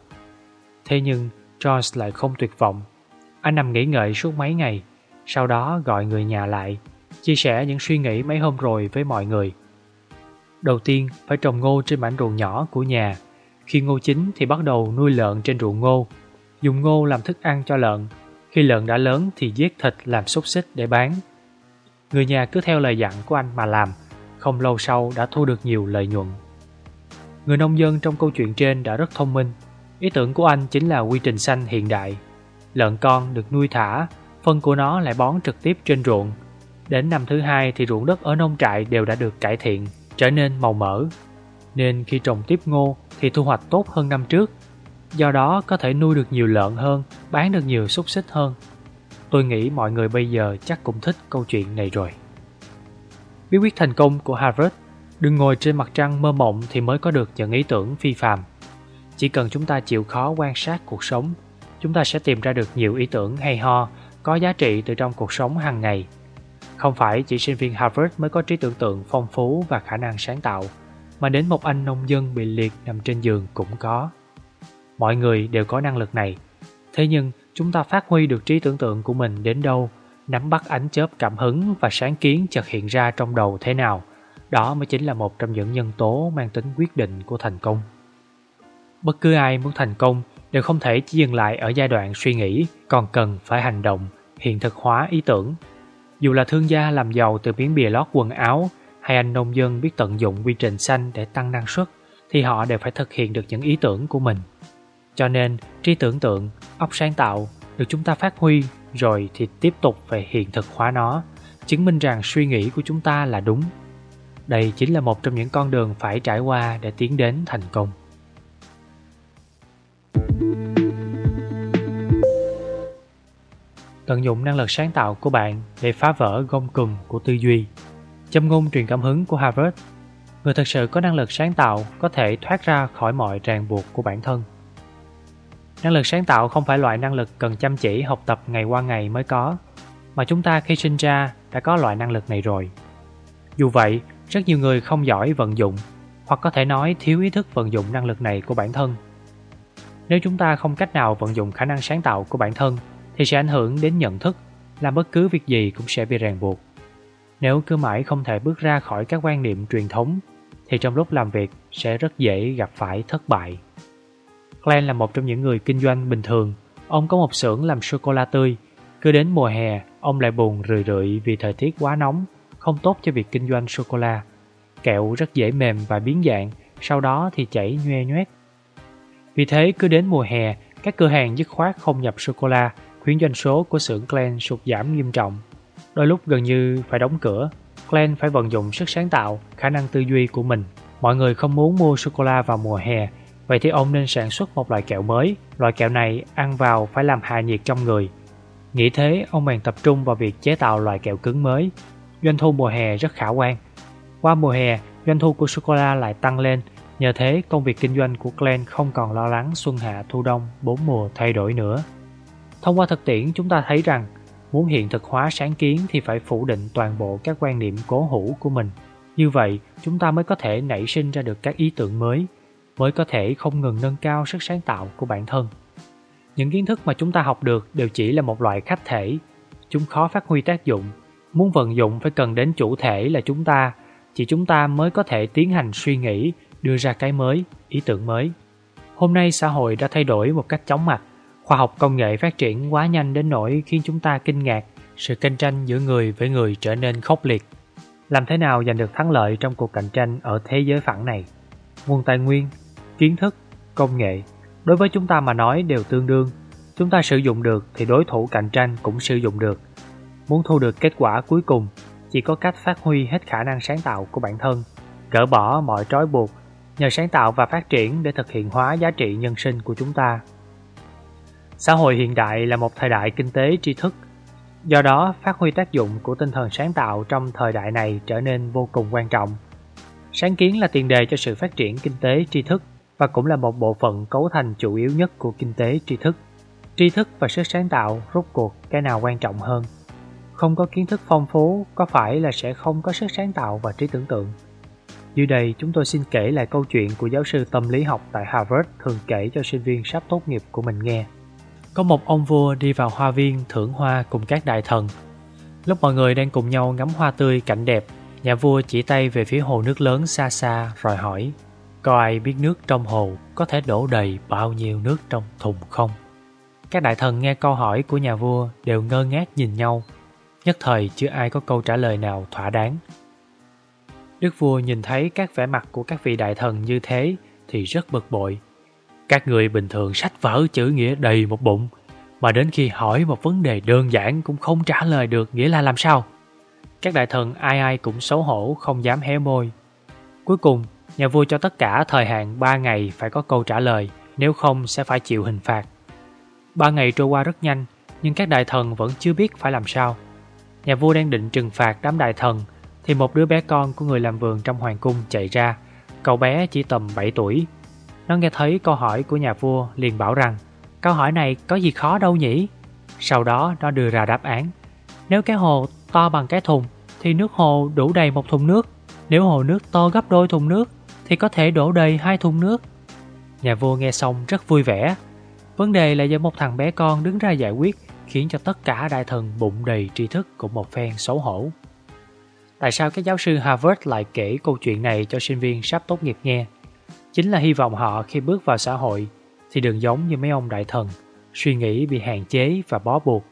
Thế nhưng jones lại không tuyệt vọng. Anh nằm nghỉ ngợi suốt mấy ngày, sau đó gọi người nhà lại, chia sẻ những suy nghĩ mấy hôm rồi với mọi người. Đầu tiên phải trồng ngô trên mảnh ruộng nhỏ của nhà. Khi ngô chín thì bắt đầu nuôi lợn trên ruộng ngô. Dùng ngô làm thức ăn cho lợn. Khi lợn đã lớn thì giết thịt làm xúc xích để bán. Người nhà cứ theo lời dặn của anh mà làm. Không lâu sau đã thu được nhiều lợi nhuận. Người nông dân trong câu chuyện trên đã rất thông minh. Ý tưởng của anh chính là quy trình xanh hiện đại. Lợn con được nuôi thả, phân của nó lại bón trực tiếp trên ruộng. Đến năm thứ hai thì ruộng đất ở nông trại đều đã được cải thiện trở nên màu mỡ. Nên khi trồng tiếp ngô thì thu hoạch tốt hơn năm trước. Do đó có thể nuôi được nhiều lợn hơn, bán được nhiều xúc xích hơn. Tôi nghĩ mọi người bây giờ chắc cũng thích câu chuyện này rồi. Bí quyết thành công của Harvard Đừng ngồi trên mặt trăng mơ mộng thì mới có được những ý tưởng phi phàm. Chỉ cần chúng ta chịu khó quan sát cuộc sống, chúng ta sẽ tìm ra được nhiều ý tưởng hay ho, có giá trị từ trong cuộc sống hàng ngày. Không phải chỉ sinh viên Harvard mới có trí tưởng tượng phong phú và khả năng sáng tạo, mà đến một anh nông dân bị liệt nằm trên giường cũng có. Mọi người đều có năng lực này, thế nhưng chúng ta phát huy được trí tưởng tượng của mình đến đâu, nắm bắt ánh chớp cảm hứng và sáng kiến chợt hiện ra trong đầu thế nào, đó mới chính là một trong những nhân tố mang tính quyết định của thành công. Bất cứ ai muốn thành công đều không thể chỉ dừng lại ở giai đoạn suy nghĩ, còn cần phải hành động, hiện thực hóa ý tưởng dù là thương gia làm giàu từ miếng bìa lót quần áo hay anh nông dân biết tận dụng quy trình xanh để tăng năng suất thì họ đều phải thực hiện được những ý tưởng của mình. Cho nên, trí tưởng tượng, óc sáng tạo được chúng ta phát huy rồi thì tiếp tục phải hiện thực hóa nó, chứng minh rằng suy nghĩ của chúng ta là đúng. Đây chính là một trong những con đường phải trải qua để tiến đến thành công. tận dụng năng lực sáng tạo của bạn để phá vỡ gông cùm của tư duy. Châm ngôn truyền cảm hứng của Harvard Người thật sự có năng lực sáng tạo có thể thoát ra khỏi mọi ràng buộc của bản thân. Năng lực sáng tạo không phải loại năng lực cần chăm chỉ học tập ngày qua ngày mới có, mà chúng ta khi sinh ra đã có loại năng lực này rồi. Dù vậy, rất nhiều người không giỏi vận dụng, hoặc có thể nói thiếu ý thức vận dụng năng lực này của bản thân. Nếu chúng ta không cách nào vận dụng khả năng sáng tạo của bản thân thì sẽ ảnh hưởng đến nhận thức, làm bất cứ việc gì cũng sẽ bị ràng buộc. Nếu cứ mãi không thể bước ra khỏi các quan niệm truyền thống, thì trong lúc làm việc sẽ rất dễ gặp phải thất bại. Glenn là một trong những người kinh doanh bình thường. Ông có một xưởng làm sô-cô-la tươi. Cứ đến mùa hè, ông lại buồn rười rượi vì thời tiết quá nóng, không tốt cho việc kinh doanh sô-cô-la. Kẹo rất dễ mềm và biến dạng, sau đó thì chảy nhoe nhoét. Vì thế cứ đến mùa hè, các cửa hàng dứt khoát không nhập sô-cô-la, khiến doanh số của xưởng Glenn sụt giảm nghiêm trọng. Đôi lúc gần như phải đóng cửa, Glenn phải vận dụng sức sáng tạo, khả năng tư duy của mình. Mọi người không muốn mua sô-cô-la vào mùa hè, vậy thì ông nên sản xuất một loại kẹo mới. Loại kẹo này ăn vào phải làm hạ nhiệt trong người. Nghĩ thế, ông bèn tập trung vào việc chế tạo loại kẹo cứng mới. Doanh thu mùa hè rất khả quan. Qua mùa hè, doanh thu của sô-cô-la lại tăng lên. Nhờ thế, công việc kinh doanh của Glenn không còn lo lắng xuân hạ thu đông, bốn mùa thay đổi nữa. Thông qua thực tiễn, chúng ta thấy rằng Muốn hiện thực hóa sáng kiến thì phải phủ định toàn bộ các quan niệm cố hữu của mình. Như vậy, chúng ta mới có thể nảy sinh ra được các ý tưởng mới, mới có thể không ngừng nâng cao sức sáng tạo của bản thân. Những kiến thức mà chúng ta học được đều chỉ là một loại khách thể, chúng khó phát huy tác dụng. Muốn vận dụng phải cần đến chủ thể là chúng ta, chỉ chúng ta mới có thể tiến hành suy nghĩ, đưa ra cái mới, ý tưởng mới. Hôm nay xã hội đã thay đổi một cách chóng mặt, Khoa học công nghệ phát triển quá nhanh đến nỗi khiến chúng ta kinh ngạc, sự cạnh tranh giữa người với người trở nên khốc liệt. Làm thế nào giành được thắng lợi trong cuộc cạnh tranh ở thế giới phẳng này? Nguồn tài nguyên, kiến thức, công nghệ, đối với chúng ta mà nói đều tương đương. Chúng ta sử dụng được thì đối thủ cạnh tranh cũng sử dụng được. Muốn thu được kết quả cuối cùng, chỉ có cách phát huy hết khả năng sáng tạo của bản thân, gỡ bỏ mọi trói buộc, nhờ sáng tạo và phát triển để thực hiện hóa giá trị nhân sinh của chúng ta. Xã hội hiện đại là một thời đại kinh tế tri thức, do đó phát huy tác dụng của tinh thần sáng tạo trong thời đại này trở nên vô cùng quan trọng. Sáng kiến là tiền đề cho sự phát triển kinh tế tri thức và cũng là một bộ phận cấu thành chủ yếu nhất của kinh tế tri thức. Tri thức và sức sáng tạo rốt cuộc cái nào quan trọng hơn? Không có kiến thức phong phú có phải là sẽ không có sức sáng tạo và trí tưởng tượng? Dưới đây chúng tôi xin kể lại câu chuyện của giáo sư tâm lý học tại Harvard thường kể cho sinh viên sắp tốt nghiệp của mình nghe. Có một ông vua đi vào hoa viên thưởng hoa cùng các đại thần. Lúc mọi người đang cùng nhau ngắm hoa tươi cảnh đẹp, nhà vua chỉ tay về phía hồ nước lớn xa xa rồi hỏi có ai biết nước trong hồ có thể đổ đầy bao nhiêu nước trong thùng không? Các đại thần nghe câu hỏi của nhà vua đều ngơ ngác nhìn nhau. Nhất thời chưa ai có câu trả lời nào thỏa đáng. Đức vua nhìn thấy các vẻ mặt của các vị đại thần như thế thì rất bực bội các người bình thường sách vở chữ nghĩa đầy một bụng, mà đến khi hỏi một vấn đề đơn giản cũng không trả lời được nghĩa là làm sao. Các đại thần ai ai cũng xấu hổ không dám hé môi. Cuối cùng, nhà vua cho tất cả thời hạn 3 ngày phải có câu trả lời, nếu không sẽ phải chịu hình phạt. Ba ngày trôi qua rất nhanh, nhưng các đại thần vẫn chưa biết phải làm sao. Nhà vua đang định trừng phạt đám đại thần, thì một đứa bé con của người làm vườn trong hoàng cung chạy ra. Cậu bé chỉ tầm 7 tuổi, nó nghe thấy câu hỏi của nhà vua liền bảo rằng Câu hỏi này có gì khó đâu nhỉ? Sau đó nó đưa ra đáp án Nếu cái hồ to bằng cái thùng thì nước hồ đủ đầy một thùng nước Nếu hồ nước to gấp đôi thùng nước thì có thể đổ đầy hai thùng nước Nhà vua nghe xong rất vui vẻ Vấn đề là do một thằng bé con đứng ra giải quyết khiến cho tất cả đại thần bụng đầy tri thức cũng một phen xấu hổ. Tại sao các giáo sư Harvard lại kể câu chuyện này cho sinh viên sắp tốt nghiệp nghe? Chính là hy vọng họ khi bước vào xã hội thì đừng giống như mấy ông đại thần, suy nghĩ bị hạn chế và bó buộc.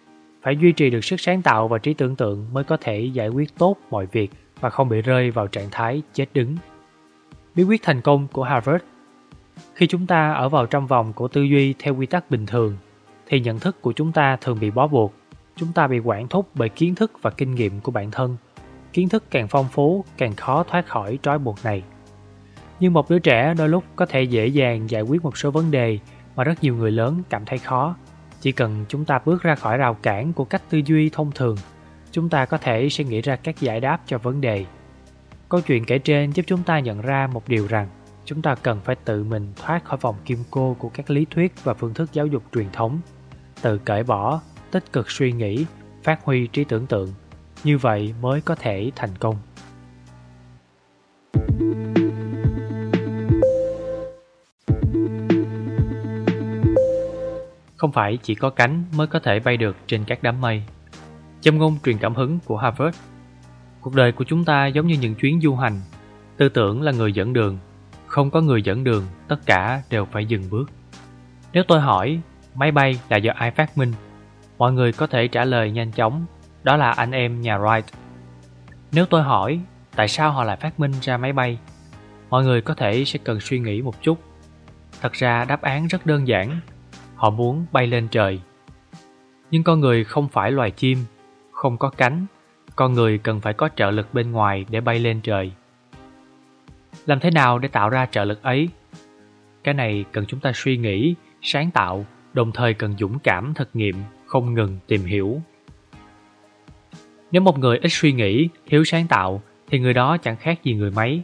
Phải duy trì được sức sáng tạo và trí tưởng tượng mới có thể giải quyết tốt mọi việc và không bị rơi vào trạng thái chết đứng. Bí quyết thành công của Harvard Khi chúng ta ở vào trong vòng của tư duy theo quy tắc bình thường, thì nhận thức của chúng ta thường bị bó buộc. Chúng ta bị quản thúc bởi kiến thức và kinh nghiệm của bản thân. Kiến thức càng phong phú, càng khó thoát khỏi trói buộc này. Nhưng một đứa trẻ đôi lúc có thể dễ dàng giải quyết một số vấn đề mà rất nhiều người lớn cảm thấy khó. Chỉ cần chúng ta bước ra khỏi rào cản của cách tư duy thông thường, chúng ta có thể sẽ nghĩ ra các giải đáp cho vấn đề. Câu chuyện kể trên giúp chúng ta nhận ra một điều rằng chúng ta cần phải tự mình thoát khỏi vòng kim cô của các lý thuyết và phương thức giáo dục truyền thống, tự cởi bỏ, tích cực suy nghĩ, phát huy trí tưởng tượng. Như vậy mới có thể thành công. Không phải chỉ có cánh mới có thể bay được trên các đám mây. Châm ngôn truyền cảm hứng của Harvard Cuộc đời của chúng ta giống như những chuyến du hành. Tư tưởng là người dẫn đường, không có người dẫn đường, tất cả đều phải dừng bước. Nếu tôi hỏi máy bay là do ai phát minh, mọi người có thể trả lời nhanh chóng, đó là anh em nhà Wright. Nếu tôi hỏi tại sao họ lại phát minh ra máy bay, mọi người có thể sẽ cần suy nghĩ một chút. Thật ra đáp án rất đơn giản, họ muốn bay lên trời. Nhưng con người không phải loài chim, không có cánh, con người cần phải có trợ lực bên ngoài để bay lên trời. Làm thế nào để tạo ra trợ lực ấy? Cái này cần chúng ta suy nghĩ, sáng tạo, đồng thời cần dũng cảm thực nghiệm, không ngừng tìm hiểu. Nếu một người ít suy nghĩ, thiếu sáng tạo, thì người đó chẳng khác gì người máy.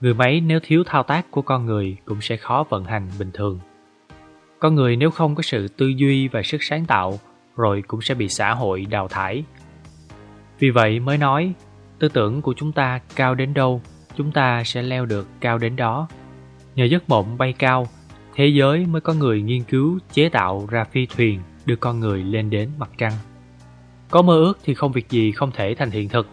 Người máy nếu thiếu thao tác của con người cũng sẽ khó vận hành bình thường. Con người nếu không có sự tư duy và sức sáng tạo, rồi cũng sẽ bị xã hội đào thải. Vì vậy mới nói, tư tưởng của chúng ta cao đến đâu chúng ta sẽ leo được cao đến đó. Nhờ giấc mộng bay cao, thế giới mới có người nghiên cứu chế tạo ra phi thuyền đưa con người lên đến mặt trăng. Có mơ ước thì không việc gì không thể thành hiện thực.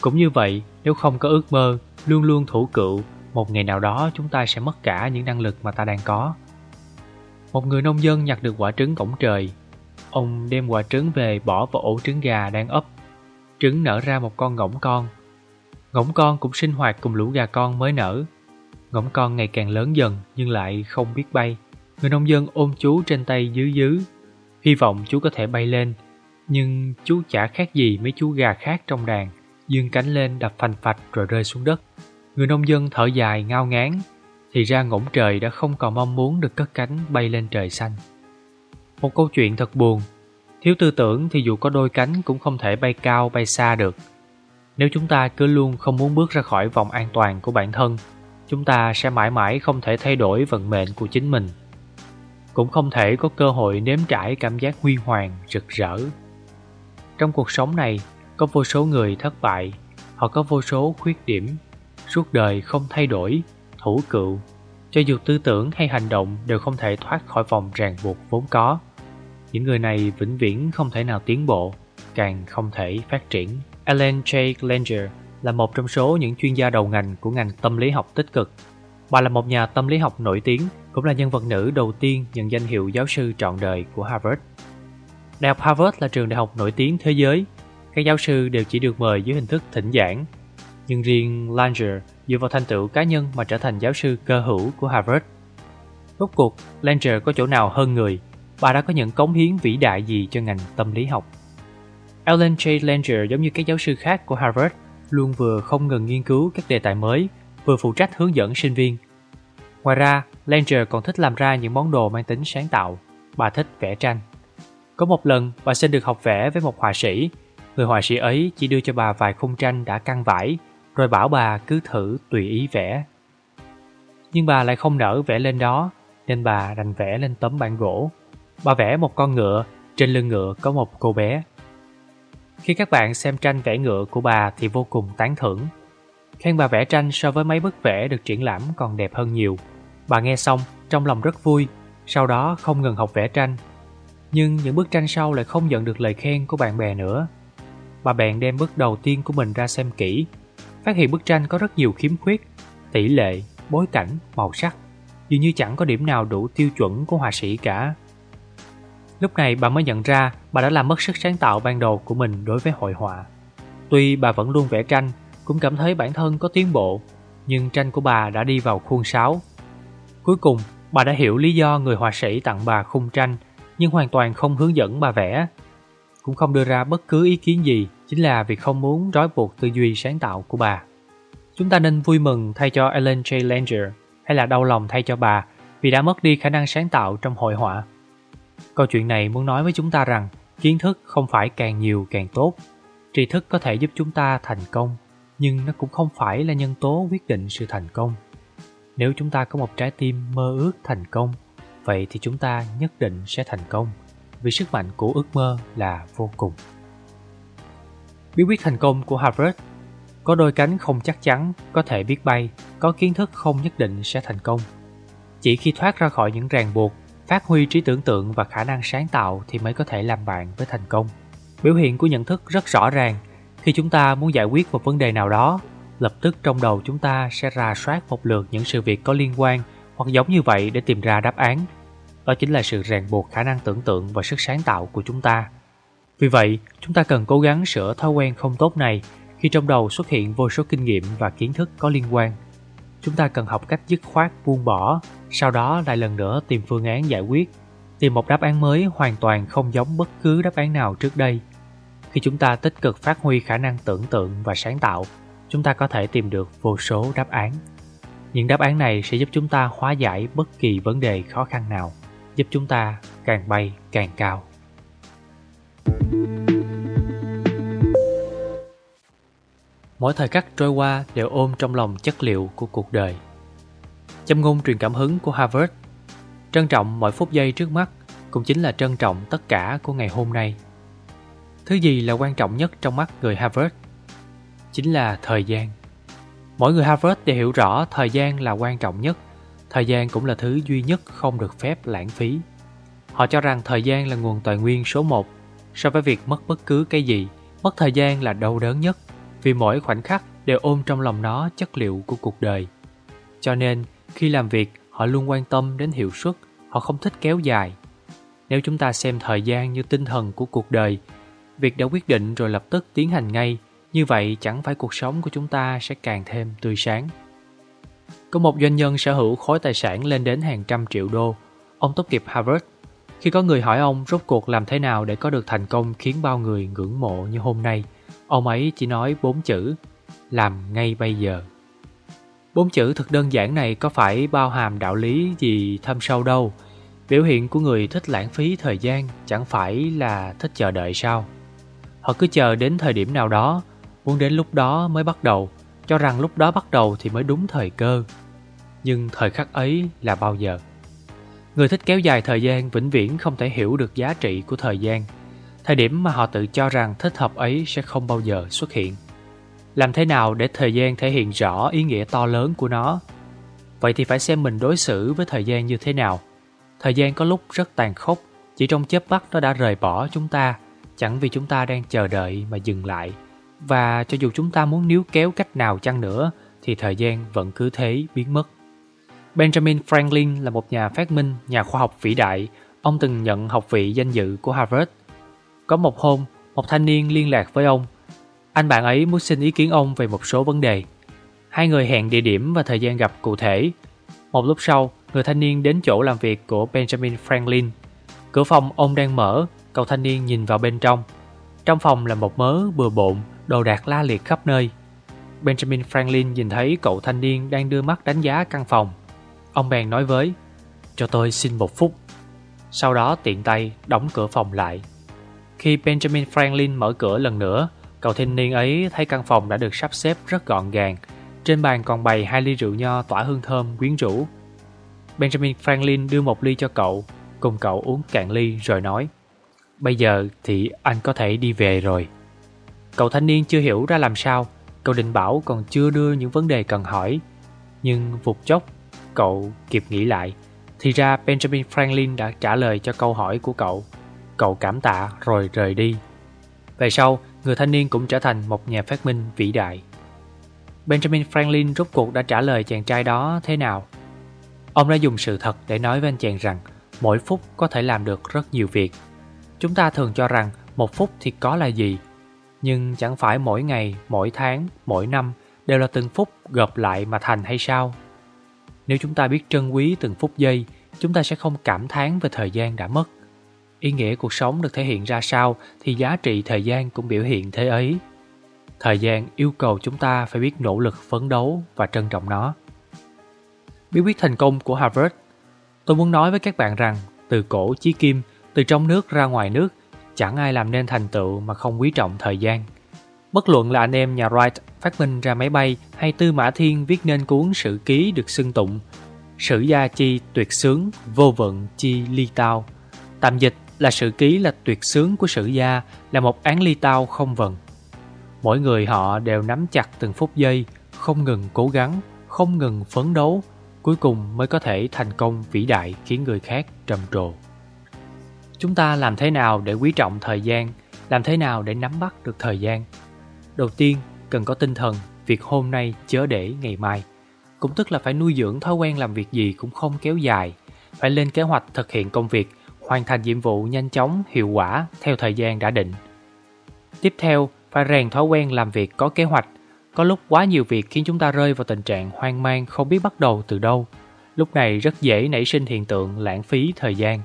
Cũng như vậy, nếu không có ước mơ, luôn luôn thủ cựu, một ngày nào đó chúng ta sẽ mất cả những năng lực mà ta đang có. Một người nông dân nhặt được quả trứng cổng trời. Ông đem quả trứng về bỏ vào ổ trứng gà đang ấp. Trứng nở ra một con ngỗng con, Ngỗng con cũng sinh hoạt cùng lũ gà con mới nở. Ngỗng con ngày càng lớn dần nhưng lại không biết bay. Người nông dân ôm chú trên tay dứ dứ. Hy vọng chú có thể bay lên. Nhưng chú chả khác gì mấy chú gà khác trong đàn. Dương cánh lên đập phành phạch rồi rơi xuống đất. Người nông dân thở dài ngao ngán. Thì ra ngỗng trời đã không còn mong muốn được cất cánh bay lên trời xanh. Một câu chuyện thật buồn. Thiếu tư tưởng thì dù có đôi cánh cũng không thể bay cao bay xa được. Nếu chúng ta cứ luôn không muốn bước ra khỏi vòng an toàn của bản thân, chúng ta sẽ mãi mãi không thể thay đổi vận mệnh của chính mình. Cũng không thể có cơ hội nếm trải cảm giác huy hoàng, rực rỡ. Trong cuộc sống này, có vô số người thất bại, họ có vô số khuyết điểm, suốt đời không thay đổi, thủ cựu. Cho dù tư tưởng hay hành động đều không thể thoát khỏi vòng ràng buộc vốn có. Những người này vĩnh viễn không thể nào tiến bộ, càng không thể phát triển. Alan J. Langer là một trong số những chuyên gia đầu ngành của ngành tâm lý học tích cực. Bà là một nhà tâm lý học nổi tiếng, cũng là nhân vật nữ đầu tiên nhận danh hiệu giáo sư trọn đời của Harvard. Đại học Harvard là trường đại học nổi tiếng thế giới. Các giáo sư đều chỉ được mời dưới hình thức thỉnh giảng. Nhưng riêng Langer dựa vào thành tựu cá nhân mà trở thành giáo sư cơ hữu của Harvard. Rốt cuộc, Langer có chỗ nào hơn người? Bà đã có những cống hiến vĩ đại gì cho ngành tâm lý học? Ellen J. Langer giống như các giáo sư khác của Harvard luôn vừa không ngừng nghiên cứu các đề tài mới, vừa phụ trách hướng dẫn sinh viên. Ngoài ra, Langer còn thích làm ra những món đồ mang tính sáng tạo. Bà thích vẽ tranh. Có một lần, bà xin được học vẽ với một họa sĩ. Người họa sĩ ấy chỉ đưa cho bà vài khung tranh đã căng vải, rồi bảo bà cứ thử tùy ý vẽ. Nhưng bà lại không nỡ vẽ lên đó, nên bà đành vẽ lên tấm bản gỗ. Bà vẽ một con ngựa, trên lưng ngựa có một cô bé khi các bạn xem tranh vẽ ngựa của bà thì vô cùng tán thưởng. Khen bà vẽ tranh so với mấy bức vẽ được triển lãm còn đẹp hơn nhiều. Bà nghe xong, trong lòng rất vui, sau đó không ngừng học vẽ tranh. Nhưng những bức tranh sau lại không nhận được lời khen của bạn bè nữa. Bà bèn đem bức đầu tiên của mình ra xem kỹ, phát hiện bức tranh có rất nhiều khiếm khuyết, tỷ lệ, bối cảnh, màu sắc, dường như chẳng có điểm nào đủ tiêu chuẩn của họa sĩ cả. Lúc này bà mới nhận ra bà đã làm mất sức sáng tạo ban đầu của mình đối với hội họa. Tuy bà vẫn luôn vẽ tranh, cũng cảm thấy bản thân có tiến bộ, nhưng tranh của bà đã đi vào khuôn sáo. Cuối cùng, bà đã hiểu lý do người họa sĩ tặng bà khung tranh, nhưng hoàn toàn không hướng dẫn bà vẽ. Cũng không đưa ra bất cứ ý kiến gì, chính là vì không muốn trói buộc tư duy sáng tạo của bà. Chúng ta nên vui mừng thay cho Ellen J. Langer, hay là đau lòng thay cho bà vì đã mất đi khả năng sáng tạo trong hội họa. Câu chuyện này muốn nói với chúng ta rằng kiến thức không phải càng nhiều càng tốt. Tri thức có thể giúp chúng ta thành công, nhưng nó cũng không phải là nhân tố quyết định sự thành công. Nếu chúng ta có một trái tim mơ ước thành công, vậy thì chúng ta nhất định sẽ thành công, vì sức mạnh của ước mơ là vô cùng. Bí quyết thành công của Harvard Có đôi cánh không chắc chắn, có thể biết bay, có kiến thức không nhất định sẽ thành công. Chỉ khi thoát ra khỏi những ràng buộc Phát huy trí tưởng tượng và khả năng sáng tạo thì mới có thể làm bạn với thành công. Biểu hiện của nhận thức rất rõ ràng. Khi chúng ta muốn giải quyết một vấn đề nào đó, lập tức trong đầu chúng ta sẽ rà soát một lượt những sự việc có liên quan hoặc giống như vậy để tìm ra đáp án. Đó chính là sự ràng buộc khả năng tưởng tượng và sức sáng tạo của chúng ta. Vì vậy, chúng ta cần cố gắng sửa thói quen không tốt này khi trong đầu xuất hiện vô số kinh nghiệm và kiến thức có liên quan. Chúng ta cần học cách dứt khoát buông bỏ, sau đó lại lần nữa tìm phương án giải quyết, tìm một đáp án mới hoàn toàn không giống bất cứ đáp án nào trước đây. Khi chúng ta tích cực phát huy khả năng tưởng tượng và sáng tạo, chúng ta có thể tìm được vô số đáp án. Những đáp án này sẽ giúp chúng ta hóa giải bất kỳ vấn đề khó khăn nào, giúp chúng ta càng bay càng cao. Mỗi thời khắc trôi qua đều ôm trong lòng chất liệu của cuộc đời. Châm ngôn truyền cảm hứng của Harvard Trân trọng mọi phút giây trước mắt cũng chính là trân trọng tất cả của ngày hôm nay. Thứ gì là quan trọng nhất trong mắt người Harvard? Chính là thời gian. Mỗi người Harvard đều hiểu rõ thời gian là quan trọng nhất. Thời gian cũng là thứ duy nhất không được phép lãng phí. Họ cho rằng thời gian là nguồn tài nguyên số một. So với việc mất bất cứ cái gì, mất thời gian là đau đớn nhất vì mỗi khoảnh khắc đều ôm trong lòng nó chất liệu của cuộc đời. Cho nên, khi làm việc, họ luôn quan tâm đến hiệu suất, họ không thích kéo dài. Nếu chúng ta xem thời gian như tinh thần của cuộc đời, việc đã quyết định rồi lập tức tiến hành ngay, như vậy chẳng phải cuộc sống của chúng ta sẽ càng thêm tươi sáng. Có một doanh nhân sở hữu khối tài sản lên đến hàng trăm triệu đô. Ông tốt nghiệp Harvard. Khi có người hỏi ông rốt cuộc làm thế nào để có được thành công khiến bao người ngưỡng mộ như hôm nay, Ông ấy chỉ nói bốn chữ, Làm ngay bây giờ. Bốn chữ thật đơn giản này có phải bao hàm đạo lý gì thâm sâu đâu? Biểu hiện của người thích lãng phí thời gian chẳng phải là thích chờ đợi sao? Họ cứ chờ đến thời điểm nào đó, Muốn đến lúc đó mới bắt đầu, Cho rằng lúc đó bắt đầu thì mới đúng thời cơ. Nhưng thời khắc ấy là bao giờ? Người thích kéo dài thời gian vĩnh viễn không thể hiểu được giá trị của thời gian. Thời điểm mà họ tự cho rằng thích hợp ấy sẽ không bao giờ xuất hiện. Làm thế nào để thời gian thể hiện rõ ý nghĩa to lớn của nó? Vậy thì phải xem mình đối xử với thời gian như thế nào. Thời gian có lúc rất tàn khốc, chỉ trong chớp mắt nó đã rời bỏ chúng ta, chẳng vì chúng ta đang chờ đợi mà dừng lại. Và cho dù chúng ta muốn níu kéo cách nào chăng nữa, thì thời gian vẫn cứ thế biến mất. Benjamin Franklin là một nhà phát minh, nhà khoa học vĩ đại. Ông từng nhận học vị danh dự của Harvard có một hôm, một thanh niên liên lạc với ông. Anh bạn ấy muốn xin ý kiến ông về một số vấn đề. Hai người hẹn địa điểm và thời gian gặp cụ thể. Một lúc sau, người thanh niên đến chỗ làm việc của Benjamin Franklin. Cửa phòng ông đang mở, cậu thanh niên nhìn vào bên trong. Trong phòng là một mớ bừa bộn, đồ đạc la liệt khắp nơi. Benjamin Franklin nhìn thấy cậu thanh niên đang đưa mắt đánh giá căn phòng. Ông bèn nói với, cho tôi xin một phút. Sau đó tiện tay đóng cửa phòng lại. Khi Benjamin Franklin mở cửa lần nữa, cậu thanh niên ấy thấy căn phòng đã được sắp xếp rất gọn gàng. Trên bàn còn bày hai ly rượu nho tỏa hương thơm quyến rũ. Benjamin Franklin đưa một ly cho cậu, cùng cậu uống cạn ly rồi nói Bây giờ thì anh có thể đi về rồi. Cậu thanh niên chưa hiểu ra làm sao, cậu định bảo còn chưa đưa những vấn đề cần hỏi. Nhưng vụt chốc, cậu kịp nghĩ lại. Thì ra Benjamin Franklin đã trả lời cho câu hỏi của cậu Cậu cảm tạ rồi rời đi. Về sau, người thanh niên cũng trở thành một nhà phát minh vĩ đại. Benjamin Franklin rốt cuộc đã trả lời chàng trai đó thế nào? Ông đã dùng sự thật để nói với anh chàng rằng mỗi phút có thể làm được rất nhiều việc. Chúng ta thường cho rằng một phút thì có là gì, nhưng chẳng phải mỗi ngày, mỗi tháng, mỗi năm đều là từng phút gộp lại mà thành hay sao? Nếu chúng ta biết trân quý từng phút giây, chúng ta sẽ không cảm thán về thời gian đã mất ý nghĩa cuộc sống được thể hiện ra sao thì giá trị thời gian cũng biểu hiện thế ấy. Thời gian yêu cầu chúng ta phải biết nỗ lực phấn đấu và trân trọng nó. Bí quyết thành công của Harvard Tôi muốn nói với các bạn rằng từ cổ chí kim, từ trong nước ra ngoài nước, chẳng ai làm nên thành tựu mà không quý trọng thời gian. Bất luận là anh em nhà Wright phát minh ra máy bay hay Tư Mã Thiên viết nên cuốn sử ký được xưng tụng Sử gia chi tuyệt sướng, vô vận chi ly tao. Tạm dịch là sự ký là tuyệt sướng của sử gia, là một án ly tao không vần. Mỗi người họ đều nắm chặt từng phút giây, không ngừng cố gắng, không ngừng phấn đấu, cuối cùng mới có thể thành công vĩ đại khiến người khác trầm trồ. Chúng ta làm thế nào để quý trọng thời gian, làm thế nào để nắm bắt được thời gian? Đầu tiên, cần có tinh thần, việc hôm nay chớ để ngày mai. Cũng tức là phải nuôi dưỡng thói quen làm việc gì cũng không kéo dài, phải lên kế hoạch thực hiện công việc, hoàn thành nhiệm vụ nhanh chóng, hiệu quả theo thời gian đã định. Tiếp theo, phải rèn thói quen làm việc có kế hoạch. Có lúc quá nhiều việc khiến chúng ta rơi vào tình trạng hoang mang không biết bắt đầu từ đâu. Lúc này rất dễ nảy sinh hiện tượng lãng phí thời gian.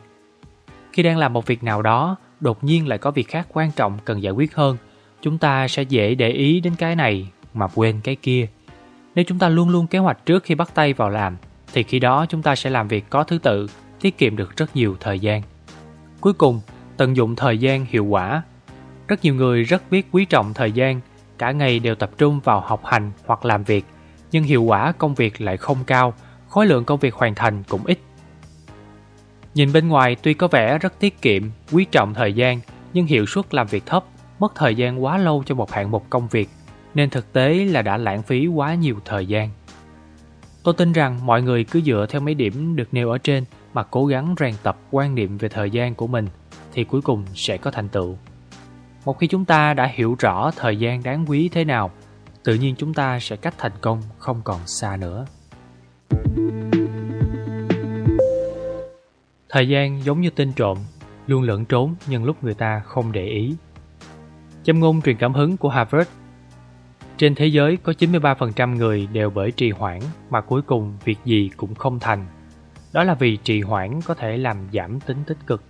Khi đang làm một việc nào đó, đột nhiên lại có việc khác quan trọng cần giải quyết hơn, chúng ta sẽ dễ để ý đến cái này mà quên cái kia. Nếu chúng ta luôn luôn kế hoạch trước khi bắt tay vào làm, thì khi đó chúng ta sẽ làm việc có thứ tự, tiết kiệm được rất nhiều thời gian. Cuối cùng, tận dụng thời gian hiệu quả. Rất nhiều người rất biết quý trọng thời gian, cả ngày đều tập trung vào học hành hoặc làm việc, nhưng hiệu quả công việc lại không cao, khối lượng công việc hoàn thành cũng ít. Nhìn bên ngoài tuy có vẻ rất tiết kiệm, quý trọng thời gian, nhưng hiệu suất làm việc thấp, mất thời gian quá lâu cho một hạng mục công việc, nên thực tế là đã lãng phí quá nhiều thời gian. Tôi tin rằng mọi người cứ dựa theo mấy điểm được nêu ở trên mà cố gắng rèn tập quan niệm về thời gian của mình thì cuối cùng sẽ có thành tựu. Một khi chúng ta đã hiểu rõ thời gian đáng quý thế nào, tự nhiên chúng ta sẽ cách thành công không còn xa nữa. Thời gian giống như tên trộm, luôn lẫn trốn nhân lúc người ta không để ý. Châm ngôn truyền cảm hứng của Harvard Trên thế giới có 93% người đều bởi trì hoãn mà cuối cùng việc gì cũng không thành. Đó là vì trì hoãn có thể làm giảm tính tích cực.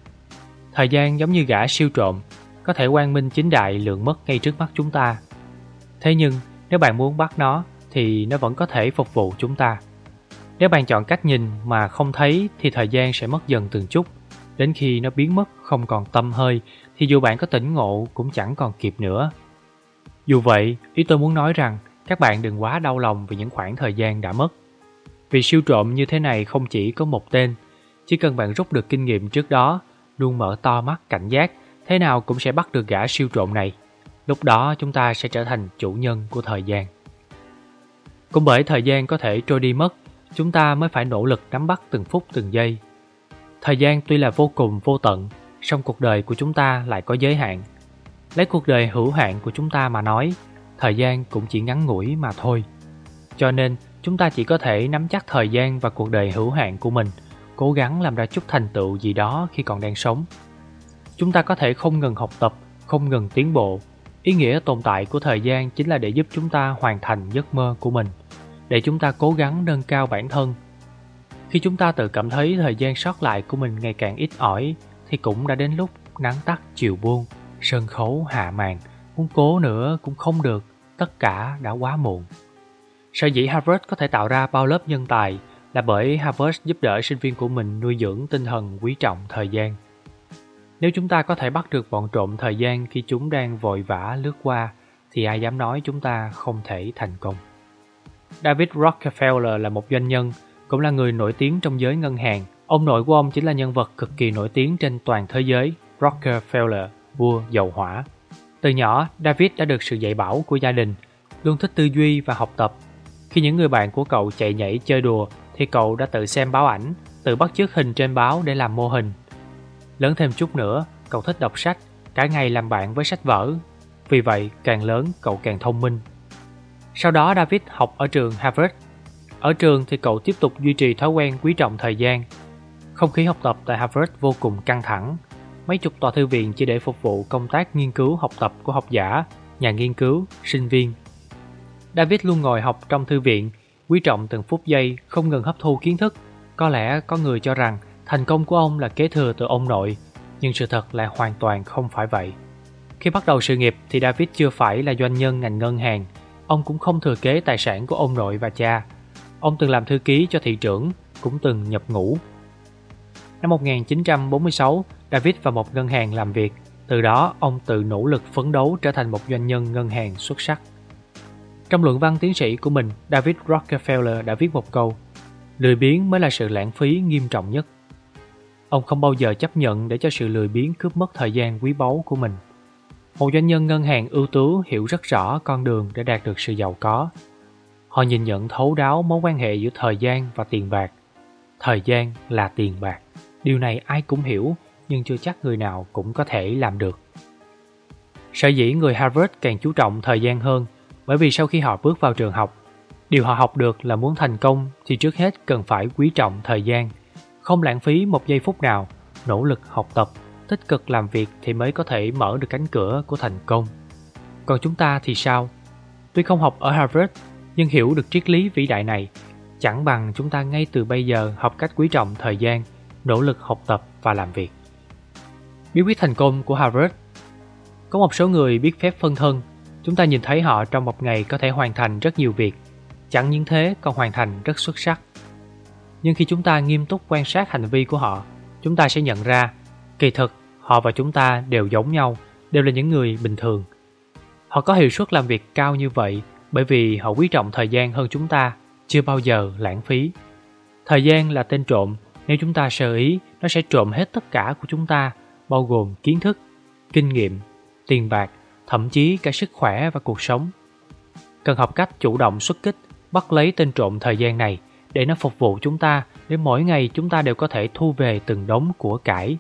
Thời gian giống như gã siêu trộm, có thể quang minh chính đại lượng mất ngay trước mắt chúng ta. Thế nhưng, nếu bạn muốn bắt nó, thì nó vẫn có thể phục vụ chúng ta. Nếu bạn chọn cách nhìn mà không thấy thì thời gian sẽ mất dần từng chút. Đến khi nó biến mất không còn tâm hơi thì dù bạn có tỉnh ngộ cũng chẳng còn kịp nữa. Dù vậy, ý tôi muốn nói rằng các bạn đừng quá đau lòng vì những khoảng thời gian đã mất. Vì siêu trộm như thế này không chỉ có một tên, chỉ cần bạn rút được kinh nghiệm trước đó, luôn mở to mắt cảnh giác, thế nào cũng sẽ bắt được gã siêu trộm này. Lúc đó chúng ta sẽ trở thành chủ nhân của thời gian. Cũng bởi thời gian có thể trôi đi mất chúng ta mới phải nỗ lực nắm bắt từng phút từng giây. Thời gian tuy là vô cùng vô tận, song cuộc đời của chúng ta lại có giới hạn. Lấy cuộc đời hữu hạn của chúng ta mà nói, thời gian cũng chỉ ngắn ngủi mà thôi. Cho nên, chúng ta chỉ có thể nắm chắc thời gian và cuộc đời hữu hạn của mình, cố gắng làm ra chút thành tựu gì đó khi còn đang sống. Chúng ta có thể không ngừng học tập, không ngừng tiến bộ. Ý nghĩa tồn tại của thời gian chính là để giúp chúng ta hoàn thành giấc mơ của mình để chúng ta cố gắng nâng cao bản thân. Khi chúng ta tự cảm thấy thời gian sót lại của mình ngày càng ít ỏi, thì cũng đã đến lúc nắng tắt chiều buông, sân khấu hạ màn, muốn cố nữa cũng không được, tất cả đã quá muộn. Sở dĩ Harvard có thể tạo ra bao lớp nhân tài là bởi Harvard giúp đỡ sinh viên của mình nuôi dưỡng tinh thần quý trọng thời gian. Nếu chúng ta có thể bắt được bọn trộm thời gian khi chúng đang vội vã lướt qua, thì ai dám nói chúng ta không thể thành công. David Rockefeller là một doanh nhân, cũng là người nổi tiếng trong giới ngân hàng. Ông nội của ông chính là nhân vật cực kỳ nổi tiếng trên toàn thế giới, Rockefeller, vua dầu hỏa. Từ nhỏ, David đã được sự dạy bảo của gia đình, luôn thích tư duy và học tập. Khi những người bạn của cậu chạy nhảy chơi đùa, thì cậu đã tự xem báo ảnh, tự bắt chước hình trên báo để làm mô hình. Lớn thêm chút nữa, cậu thích đọc sách, cả ngày làm bạn với sách vở. Vì vậy, càng lớn cậu càng thông minh, sau đó David học ở trường Harvard. Ở trường thì cậu tiếp tục duy trì thói quen quý trọng thời gian. Không khí học tập tại Harvard vô cùng căng thẳng. Mấy chục tòa thư viện chỉ để phục vụ công tác nghiên cứu học tập của học giả, nhà nghiên cứu, sinh viên. David luôn ngồi học trong thư viện, quý trọng từng phút giây, không ngừng hấp thu kiến thức. Có lẽ có người cho rằng thành công của ông là kế thừa từ ông nội, nhưng sự thật lại hoàn toàn không phải vậy. Khi bắt đầu sự nghiệp thì David chưa phải là doanh nhân ngành ngân hàng, Ông cũng không thừa kế tài sản của ông nội và cha. Ông từng làm thư ký cho thị trưởng, cũng từng nhập ngũ. Năm 1946, David vào một ngân hàng làm việc. Từ đó, ông tự nỗ lực phấn đấu trở thành một doanh nhân ngân hàng xuất sắc. Trong luận văn tiến sĩ của mình, David Rockefeller đã viết một câu Lười biếng mới là sự lãng phí nghiêm trọng nhất. Ông không bao giờ chấp nhận để cho sự lười biếng cướp mất thời gian quý báu của mình. Một doanh nhân ngân hàng ưu tú hiểu rất rõ con đường để đạt được sự giàu có. Họ nhìn nhận thấu đáo mối quan hệ giữa thời gian và tiền bạc. Thời gian là tiền bạc. Điều này ai cũng hiểu, nhưng chưa chắc người nào cũng có thể làm được. Sở dĩ người Harvard càng chú trọng thời gian hơn bởi vì sau khi họ bước vào trường học, điều họ học được là muốn thành công thì trước hết cần phải quý trọng thời gian, không lãng phí một giây phút nào, nỗ lực học tập, tích cực làm việc thì mới có thể mở được cánh cửa của thành công. Còn chúng ta thì sao? Tuy không học ở Harvard, nhưng hiểu được triết lý vĩ đại này, chẳng bằng chúng ta ngay từ bây giờ học cách quý trọng thời gian, nỗ lực học tập và làm việc. Bí quyết thành công của Harvard Có một số người biết phép phân thân, chúng ta nhìn thấy họ trong một ngày có thể hoàn thành rất nhiều việc, chẳng những thế còn hoàn thành rất xuất sắc. Nhưng khi chúng ta nghiêm túc quan sát hành vi của họ, chúng ta sẽ nhận ra, kỳ thực họ và chúng ta đều giống nhau, đều là những người bình thường. Họ có hiệu suất làm việc cao như vậy bởi vì họ quý trọng thời gian hơn chúng ta, chưa bao giờ lãng phí. Thời gian là tên trộm, nếu chúng ta sơ ý, nó sẽ trộm hết tất cả của chúng ta, bao gồm kiến thức, kinh nghiệm, tiền bạc, thậm chí cả sức khỏe và cuộc sống. Cần học cách chủ động xuất kích, bắt lấy tên trộm thời gian này để nó phục vụ chúng ta, để mỗi ngày chúng ta đều có thể thu về từng đống của cải.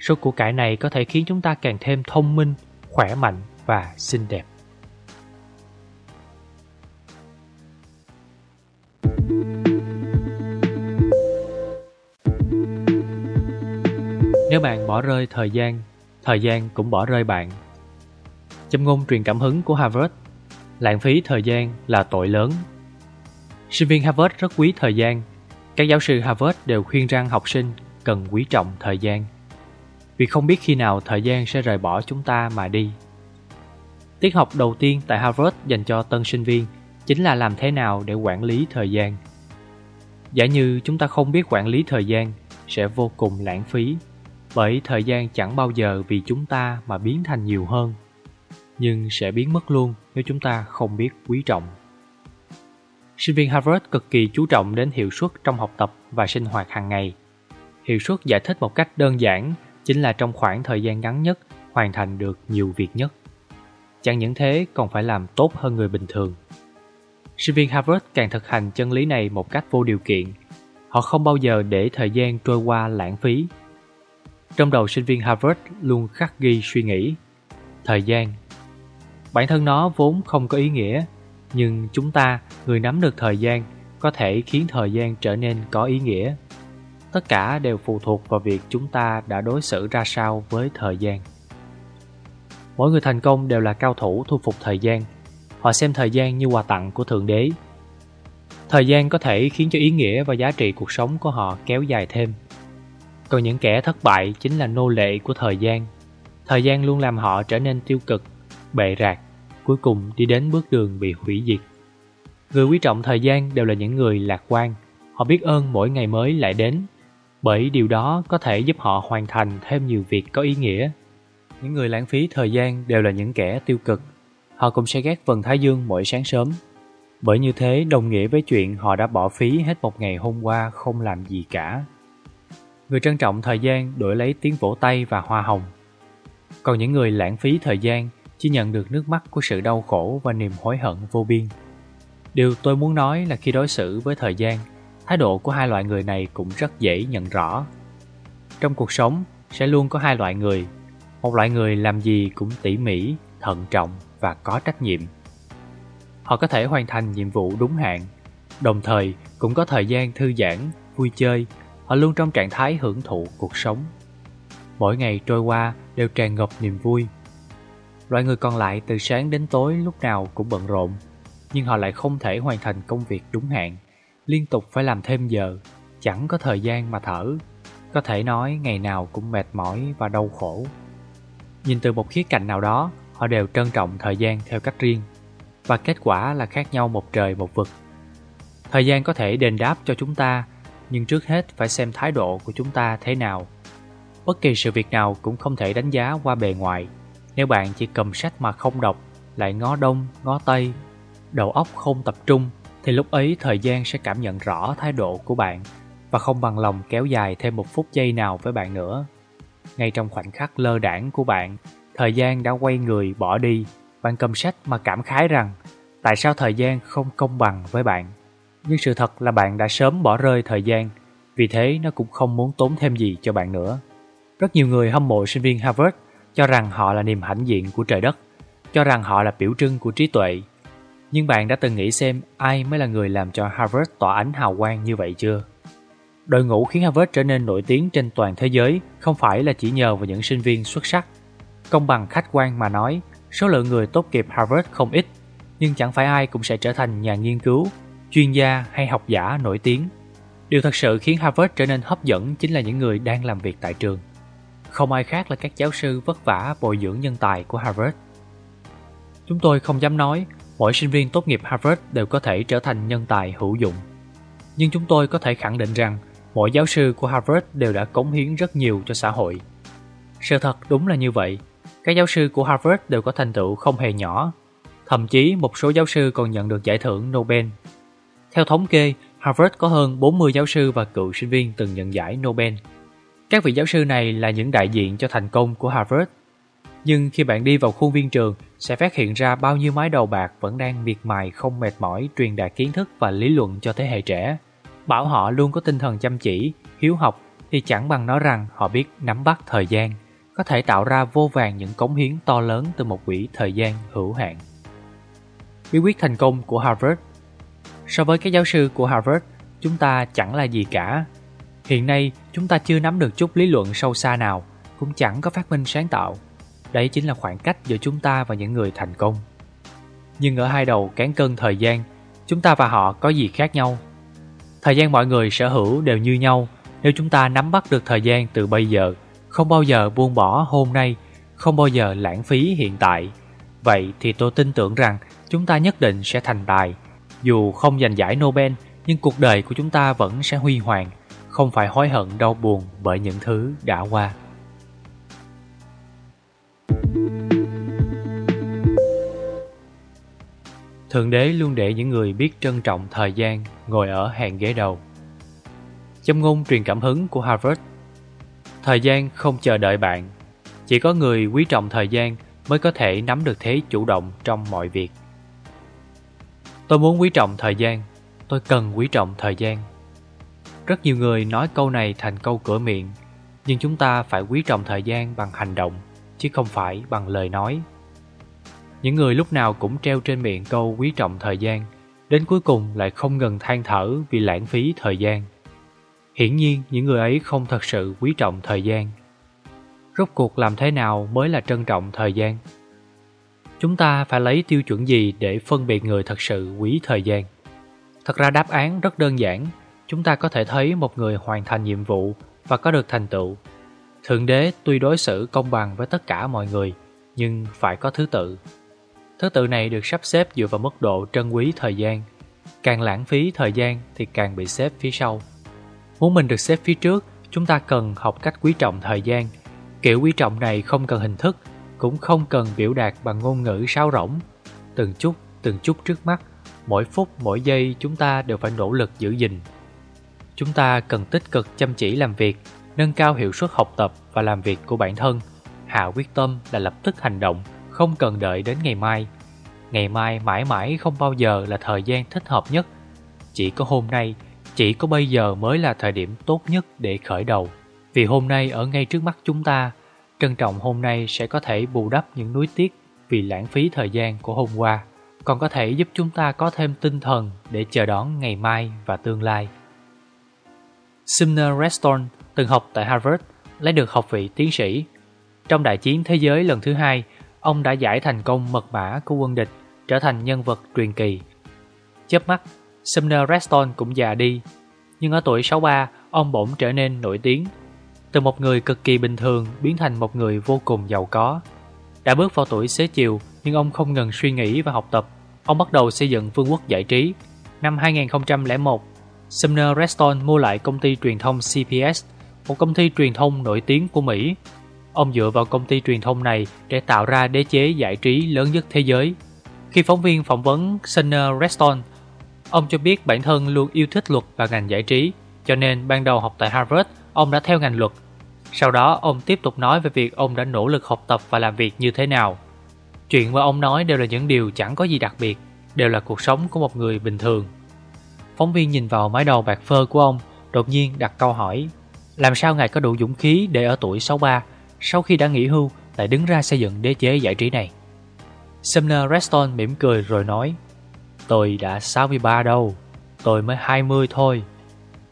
Số của cải này có thể khiến chúng ta càng thêm thông minh, khỏe mạnh và xinh đẹp. Nếu bạn bỏ rơi thời gian, thời gian cũng bỏ rơi bạn. Châm ngôn truyền cảm hứng của Harvard Lãng phí thời gian là tội lớn. Sinh viên Harvard rất quý thời gian. Các giáo sư Harvard đều khuyên rằng học sinh cần quý trọng thời gian. Vì không biết khi nào thời gian sẽ rời bỏ chúng ta mà đi. Tiết học đầu tiên tại Harvard dành cho tân sinh viên chính là làm thế nào để quản lý thời gian. Giả như chúng ta không biết quản lý thời gian sẽ vô cùng lãng phí, bởi thời gian chẳng bao giờ vì chúng ta mà biến thành nhiều hơn nhưng sẽ biến mất luôn nếu chúng ta không biết quý trọng. Sinh viên harvard cực kỳ chú trọng đến hiệu suất trong học tập và sinh hoạt hàng ngày. Hiệu suất giải thích một cách đơn giản chính là trong khoảng thời gian ngắn nhất hoàn thành được nhiều việc nhất. Chẳng những thế, còn phải làm tốt hơn người bình thường. Sinh viên harvard càng thực hành chân lý này một cách vô điều kiện. Họ không bao giờ để thời gian trôi qua lãng phí. Trong đầu sinh viên Harvard luôn khắc ghi suy nghĩ, Thời gian Bản thân nó vốn không có ý nghĩa Nhưng chúng ta, người nắm được thời gian Có thể khiến thời gian trở nên có ý nghĩa. Tất cả đều phụ thuộc vào việc chúng ta đã đối xử ra sao với thời gian. Mỗi người thành công đều là cao thủ thu phục thời gian. Họ xem thời gian như quà tặng của Thượng Đế. Thời gian có thể khiến cho ý nghĩa và giá trị cuộc sống của họ kéo dài thêm. Còn những kẻ thất bại chính là nô lệ của thời gian. Thời gian luôn làm họ trở nên tiêu cực, bệ rạc, cuối cùng đi đến bước đường bị hủy diệt. Người quý trọng thời gian đều là những người lạc quan, họ biết ơn mỗi ngày mới lại đến, bởi điều đó có thể giúp họ hoàn thành thêm nhiều việc có ý nghĩa. Những người lãng phí thời gian đều là những kẻ tiêu cực, họ cũng sẽ ghét vần thái dương mỗi sáng sớm. Bởi như thế đồng nghĩa với chuyện họ đã bỏ phí hết một ngày hôm qua không làm gì cả. Người trân trọng thời gian đổi lấy tiếng vỗ tay và hoa hồng. Còn những người lãng phí thời gian chỉ nhận được nước mắt của sự đau khổ và niềm hối hận vô biên. Điều tôi muốn nói là khi đối xử với thời gian, thái độ của hai loại người này cũng rất dễ nhận rõ. Trong cuộc sống sẽ luôn có hai loại người. Một loại người làm gì cũng tỉ mỉ, thận trọng và có trách nhiệm. Họ có thể hoàn thành nhiệm vụ đúng hạn, đồng thời cũng có thời gian thư giãn, vui chơi Họ luôn trong trạng thái hưởng thụ cuộc sống. Mỗi ngày trôi qua đều tràn ngập niềm vui. Loại người còn lại từ sáng đến tối lúc nào cũng bận rộn, nhưng họ lại không thể hoàn thành công việc đúng hạn, liên tục phải làm thêm giờ, chẳng có thời gian mà thở. Có thể nói ngày nào cũng mệt mỏi và đau khổ. Nhìn từ một khía cạnh nào đó, họ đều trân trọng thời gian theo cách riêng, và kết quả là khác nhau một trời một vực. Thời gian có thể đền đáp cho chúng ta nhưng trước hết phải xem thái độ của chúng ta thế nào. Bất kỳ sự việc nào cũng không thể đánh giá qua bề ngoài. Nếu bạn chỉ cầm sách mà không đọc, lại ngó đông, ngó tây, đầu óc không tập trung, thì lúc ấy thời gian sẽ cảm nhận rõ thái độ của bạn và không bằng lòng kéo dài thêm một phút giây nào với bạn nữa. Ngay trong khoảnh khắc lơ đảng của bạn, thời gian đã quay người bỏ đi, bạn cầm sách mà cảm khái rằng tại sao thời gian không công bằng với bạn. Nhưng sự thật là bạn đã sớm bỏ rơi thời gian, vì thế nó cũng không muốn tốn thêm gì cho bạn nữa. Rất nhiều người hâm mộ sinh viên Harvard cho rằng họ là niềm hãnh diện của trời đất, cho rằng họ là biểu trưng của trí tuệ. Nhưng bạn đã từng nghĩ xem ai mới là người làm cho Harvard tỏa ánh hào quang như vậy chưa? Đội ngũ khiến Harvard trở nên nổi tiếng trên toàn thế giới không phải là chỉ nhờ vào những sinh viên xuất sắc. Công bằng khách quan mà nói, số lượng người tốt nghiệp Harvard không ít, nhưng chẳng phải ai cũng sẽ trở thành nhà nghiên cứu, chuyên gia hay học giả nổi tiếng. Điều thật sự khiến Harvard trở nên hấp dẫn chính là những người đang làm việc tại trường. Không ai khác là các giáo sư vất vả bồi dưỡng nhân tài của Harvard. Chúng tôi không dám nói mỗi sinh viên tốt nghiệp Harvard đều có thể trở thành nhân tài hữu dụng. Nhưng chúng tôi có thể khẳng định rằng mỗi giáo sư của Harvard đều đã cống hiến rất nhiều cho xã hội. Sự thật đúng là như vậy, các giáo sư của Harvard đều có thành tựu không hề nhỏ. Thậm chí một số giáo sư còn nhận được giải thưởng Nobel. Theo thống kê, Harvard có hơn 40 giáo sư và cựu sinh viên từng nhận giải Nobel. Các vị giáo sư này là những đại diện cho thành công của Harvard. Nhưng khi bạn đi vào khuôn viên trường, sẽ phát hiện ra bao nhiêu mái đầu bạc vẫn đang miệt mài không mệt mỏi truyền đạt kiến thức và lý luận cho thế hệ trẻ. Bảo họ luôn có tinh thần chăm chỉ, hiếu học thì chẳng bằng nói rằng họ biết nắm bắt thời gian, có thể tạo ra vô vàng những cống hiến to lớn từ một quỹ thời gian hữu hạn. Bí quyết thành công của Harvard So với các giáo sư của Harvard, chúng ta chẳng là gì cả. Hiện nay, chúng ta chưa nắm được chút lý luận sâu xa nào, cũng chẳng có phát minh sáng tạo. Đấy chính là khoảng cách giữa chúng ta và những người thành công. Nhưng ở hai đầu cán cân thời gian, chúng ta và họ có gì khác nhau? Thời gian mọi người sở hữu đều như nhau nếu chúng ta nắm bắt được thời gian từ bây giờ, không bao giờ buông bỏ hôm nay, không bao giờ lãng phí hiện tại. Vậy thì tôi tin tưởng rằng chúng ta nhất định sẽ thành tài. Dù không giành giải Nobel, nhưng cuộc đời của chúng ta vẫn sẽ huy hoàng, không phải hối hận, đau buồn bởi những thứ đã qua. Thượng đế luôn để những người biết trân trọng thời gian ngồi ở hàng ghế đầu. Châm ngôn truyền cảm hứng của Harvard Thời gian không chờ đợi bạn. Chỉ có người quý trọng thời gian mới có thể nắm được thế chủ động trong mọi việc. Tôi muốn quý trọng thời gian. Tôi cần quý trọng thời gian. Rất nhiều người nói câu này thành câu cửa miệng, nhưng chúng ta phải quý trọng thời gian bằng hành động, chứ không phải bằng lời nói. Những người lúc nào cũng treo trên miệng câu quý trọng thời gian, đến cuối cùng lại không ngừng than thở vì lãng phí thời gian. Hiển nhiên những người ấy không thật sự quý trọng thời gian. Rốt cuộc làm thế nào mới là trân trọng thời gian? Chúng ta phải lấy tiêu chuẩn gì để phân biệt người thật sự quý thời gian? Thật ra đáp án rất đơn giản. Chúng ta có thể thấy một người hoàn thành nhiệm vụ và có được thành tựu. Thượng đế tuy đối xử công bằng với tất cả mọi người, nhưng phải có thứ tự. Thứ tự này được sắp xếp dựa vào mức độ trân quý thời gian. Càng lãng phí thời gian thì càng bị xếp phía sau. Muốn mình được xếp phía trước, chúng ta cần học cách quý trọng thời gian. Kiểu quý trọng này không cần hình thức, cũng không cần biểu đạt bằng ngôn ngữ sáo rỗng. Từng chút, từng chút trước mắt, mỗi phút, mỗi giây chúng ta đều phải nỗ lực giữ gìn. Chúng ta cần tích cực chăm chỉ làm việc, nâng cao hiệu suất học tập và làm việc của bản thân. Hạ quyết tâm là lập tức hành động, không cần đợi đến ngày mai. Ngày mai mãi mãi không bao giờ là thời gian thích hợp nhất. Chỉ có hôm nay, chỉ có bây giờ mới là thời điểm tốt nhất để khởi đầu. Vì hôm nay ở ngay trước mắt chúng ta, trân trọng hôm nay sẽ có thể bù đắp những nuối tiếc vì lãng phí thời gian của hôm qua, còn có thể giúp chúng ta có thêm tinh thần để chờ đón ngày mai và tương lai. Sumner Reston từng học tại Harvard, lấy được học vị tiến sĩ. Trong đại chiến thế giới lần thứ hai, ông đã giải thành công mật mã của quân địch, trở thành nhân vật truyền kỳ. Chớp mắt, Sumner Reston cũng già đi, nhưng ở tuổi 63, ông bỗng trở nên nổi tiếng. Từ một người cực kỳ bình thường biến thành một người vô cùng giàu có. Đã bước vào tuổi xế chiều, nhưng ông không ngừng suy nghĩ và học tập. Ông bắt đầu xây dựng vương quốc giải trí. Năm 2001, Sumner Reston mua lại công ty truyền thông CBS, một công ty truyền thông nổi tiếng của Mỹ. Ông dựa vào công ty truyền thông này để tạo ra đế chế giải trí lớn nhất thế giới. Khi phóng viên phỏng vấn Sumner Reston, ông cho biết bản thân luôn yêu thích luật và ngành giải trí, cho nên ban đầu học tại Harvard, ông đã theo ngành luật. Sau đó, ông tiếp tục nói về việc ông đã nỗ lực học tập và làm việc như thế nào. Chuyện mà ông nói đều là những điều chẳng có gì đặc biệt, đều là cuộc sống của một người bình thường. Phóng viên nhìn vào mái đầu bạc phơ của ông, đột nhiên đặt câu hỏi Làm sao ngài có đủ dũng khí để ở tuổi 63, sau khi đã nghỉ hưu, lại đứng ra xây dựng đế chế giải trí này? Sumner Reston mỉm cười rồi nói Tôi đã 63 đâu, tôi mới 20 thôi.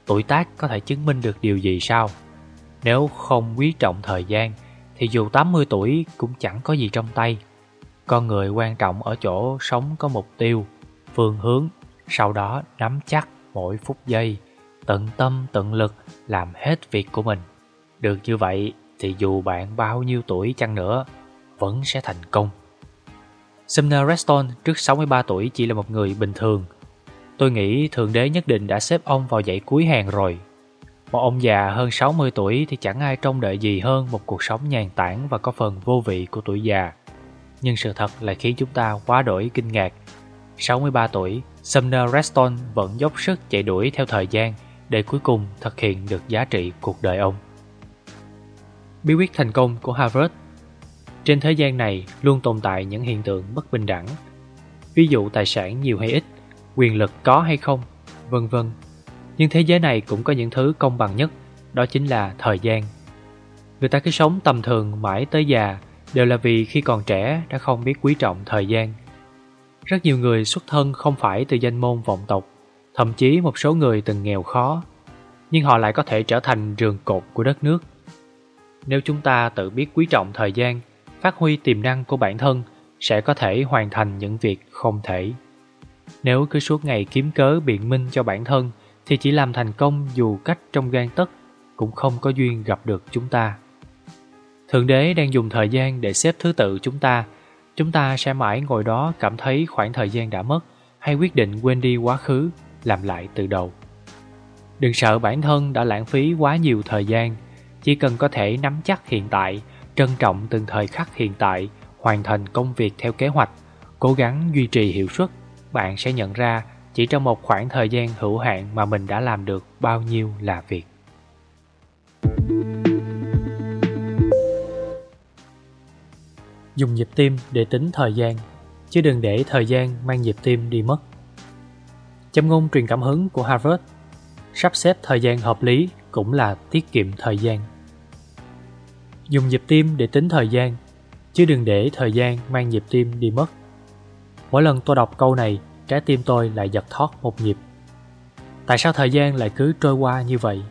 Tuổi tác có thể chứng minh được điều gì sao? Nếu không quý trọng thời gian, thì dù 80 tuổi cũng chẳng có gì trong tay. Con người quan trọng ở chỗ sống có mục tiêu, phương hướng, sau đó nắm chắc mỗi phút giây, tận tâm tận lực làm hết việc của mình. Được như vậy thì dù bạn bao nhiêu tuổi chăng nữa, vẫn sẽ thành công. Sumner Redstone trước 63 tuổi chỉ là một người bình thường. Tôi nghĩ Thượng Đế nhất định đã xếp ông vào dãy cuối hàng rồi. Một ông già hơn 60 tuổi thì chẳng ai trông đợi gì hơn một cuộc sống nhàn tản và có phần vô vị của tuổi già. Nhưng sự thật lại khiến chúng ta quá đổi kinh ngạc. 63 tuổi, Sumner Redstone vẫn dốc sức chạy đuổi theo thời gian để cuối cùng thực hiện được giá trị cuộc đời ông. Bí quyết thành công của Harvard Trên thế gian này luôn tồn tại những hiện tượng bất bình đẳng. Ví dụ tài sản nhiều hay ít, quyền lực có hay không, vân vân. Nhưng thế giới này cũng có những thứ công bằng nhất, đó chính là thời gian. Người ta cứ sống tầm thường mãi tới già đều là vì khi còn trẻ đã không biết quý trọng thời gian. Rất nhiều người xuất thân không phải từ danh môn vọng tộc, thậm chí một số người từng nghèo khó, nhưng họ lại có thể trở thành rường cột của đất nước. Nếu chúng ta tự biết quý trọng thời gian, phát huy tiềm năng của bản thân, sẽ có thể hoàn thành những việc không thể. Nếu cứ suốt ngày kiếm cớ biện minh cho bản thân, thì chỉ làm thành công dù cách trong gan tất, cũng không có duyên gặp được chúng ta. Thượng đế đang dùng thời gian để xếp thứ tự chúng ta, chúng ta sẽ mãi ngồi đó cảm thấy khoảng thời gian đã mất, hay quyết định quên đi quá khứ, làm lại từ đầu. Đừng sợ bản thân đã lãng phí quá nhiều thời gian, chỉ cần có thể nắm chắc hiện tại, trân trọng từng thời khắc hiện tại, hoàn thành công việc theo kế hoạch, cố gắng duy trì hiệu suất, bạn sẽ nhận ra chỉ trong một khoảng thời gian hữu hạn mà mình đã làm được bao nhiêu là việc. Dùng nhịp tim để tính thời gian, chứ đừng để thời gian mang nhịp tim đi mất. Châm ngôn truyền cảm hứng của Harvard Sắp xếp thời gian hợp lý cũng là tiết kiệm thời gian. Dùng nhịp tim để tính thời gian, chứ đừng để thời gian mang nhịp tim đi mất. Mỗi lần tôi đọc câu này, trái tim tôi lại giật thót một nhịp. Tại sao thời gian lại cứ trôi qua như vậy?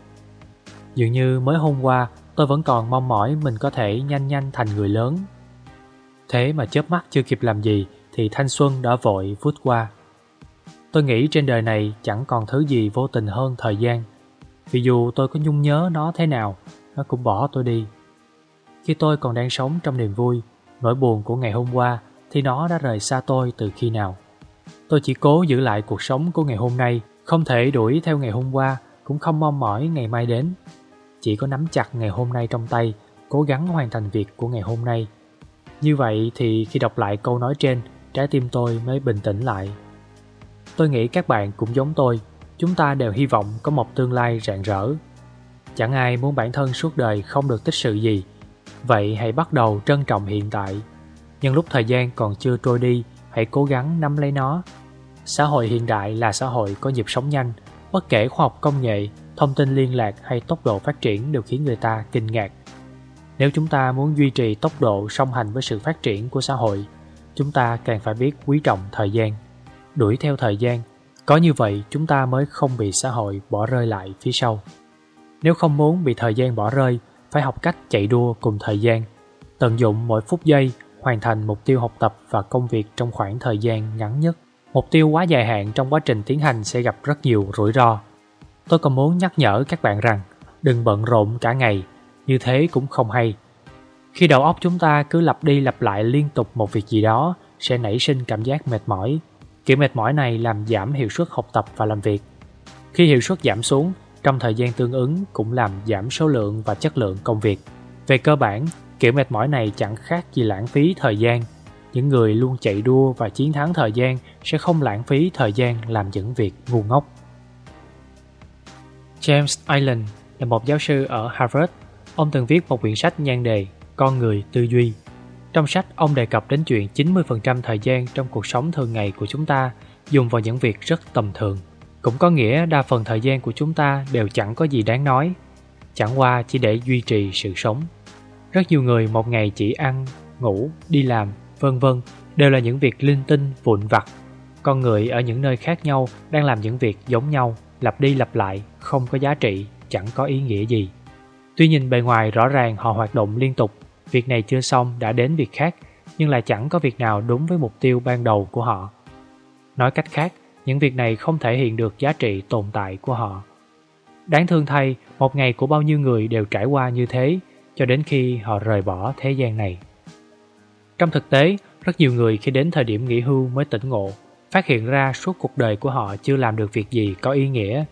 Dường như mới hôm qua tôi vẫn còn mong mỏi mình có thể nhanh nhanh thành người lớn. Thế mà chớp mắt chưa kịp làm gì thì thanh xuân đã vội vút qua. Tôi nghĩ trên đời này chẳng còn thứ gì vô tình hơn thời gian. Vì dù tôi có nhung nhớ nó thế nào, nó cũng bỏ tôi đi. Khi tôi còn đang sống trong niềm vui, nỗi buồn của ngày hôm qua thì nó đã rời xa tôi từ khi nào. Tôi chỉ cố giữ lại cuộc sống của ngày hôm nay, không thể đuổi theo ngày hôm qua, cũng không mong mỏi ngày mai đến. Chỉ có nắm chặt ngày hôm nay trong tay, cố gắng hoàn thành việc của ngày hôm nay. Như vậy thì khi đọc lại câu nói trên, trái tim tôi mới bình tĩnh lại Tôi nghĩ các bạn cũng giống tôi, chúng ta đều hy vọng có một tương lai rạng rỡ. Chẳng ai muốn bản thân suốt đời không được tích sự gì, vậy hãy bắt đầu trân trọng hiện tại. Nhân lúc thời gian còn chưa trôi đi, hãy cố gắng nắm lấy nó. Xã hội hiện đại là xã hội có nhịp sống nhanh, bất kể khoa học công nghệ, thông tin liên lạc hay tốc độ phát triển đều khiến người ta kinh ngạc. Nếu chúng ta muốn duy trì tốc độ song hành với sự phát triển của xã hội, chúng ta càng phải biết quý trọng thời gian đuổi theo thời gian. Có như vậy chúng ta mới không bị xã hội bỏ rơi lại phía sau. Nếu không muốn bị thời gian bỏ rơi, phải học cách chạy đua cùng thời gian. Tận dụng mỗi phút giây, hoàn thành mục tiêu học tập và công việc trong khoảng thời gian ngắn nhất. Mục tiêu quá dài hạn trong quá trình tiến hành sẽ gặp rất nhiều rủi ro. Tôi còn muốn nhắc nhở các bạn rằng đừng bận rộn cả ngày, như thế cũng không hay. Khi đầu óc chúng ta cứ lặp đi lặp lại liên tục một việc gì đó sẽ nảy sinh cảm giác mệt mỏi Kiểu mệt mỏi này làm giảm hiệu suất học tập và làm việc. Khi hiệu suất giảm xuống, trong thời gian tương ứng cũng làm giảm số lượng và chất lượng công việc. Về cơ bản, kiểu mệt mỏi này chẳng khác gì lãng phí thời gian. Những người luôn chạy đua và chiến thắng thời gian sẽ không lãng phí thời gian làm những việc ngu ngốc. James Island là một giáo sư ở Harvard. Ông từng viết một quyển sách nhan đề Con người tư duy trong sách, ông đề cập đến chuyện 90% thời gian trong cuộc sống thường ngày của chúng ta dùng vào những việc rất tầm thường. Cũng có nghĩa đa phần thời gian của chúng ta đều chẳng có gì đáng nói, chẳng qua chỉ để duy trì sự sống. Rất nhiều người một ngày chỉ ăn, ngủ, đi làm, vân vân đều là những việc linh tinh, vụn vặt. con người ở những nơi khác nhau đang làm những việc giống nhau, lặp đi lặp lại, không có giá trị, chẳng có ý nghĩa gì. Tuy nhìn bề ngoài rõ ràng họ hoạt động liên tục, việc này chưa xong đã đến việc khác, nhưng lại chẳng có việc nào đúng với mục tiêu ban đầu của họ. Nói cách khác, những việc này không thể hiện được giá trị tồn tại của họ. Đáng thương thay, một ngày của bao nhiêu người đều trải qua như thế, cho đến khi họ rời bỏ thế gian này. Trong thực tế, rất nhiều người khi đến thời điểm nghỉ hưu mới tỉnh ngộ, phát hiện ra suốt cuộc đời của họ chưa làm được việc gì có ý nghĩa.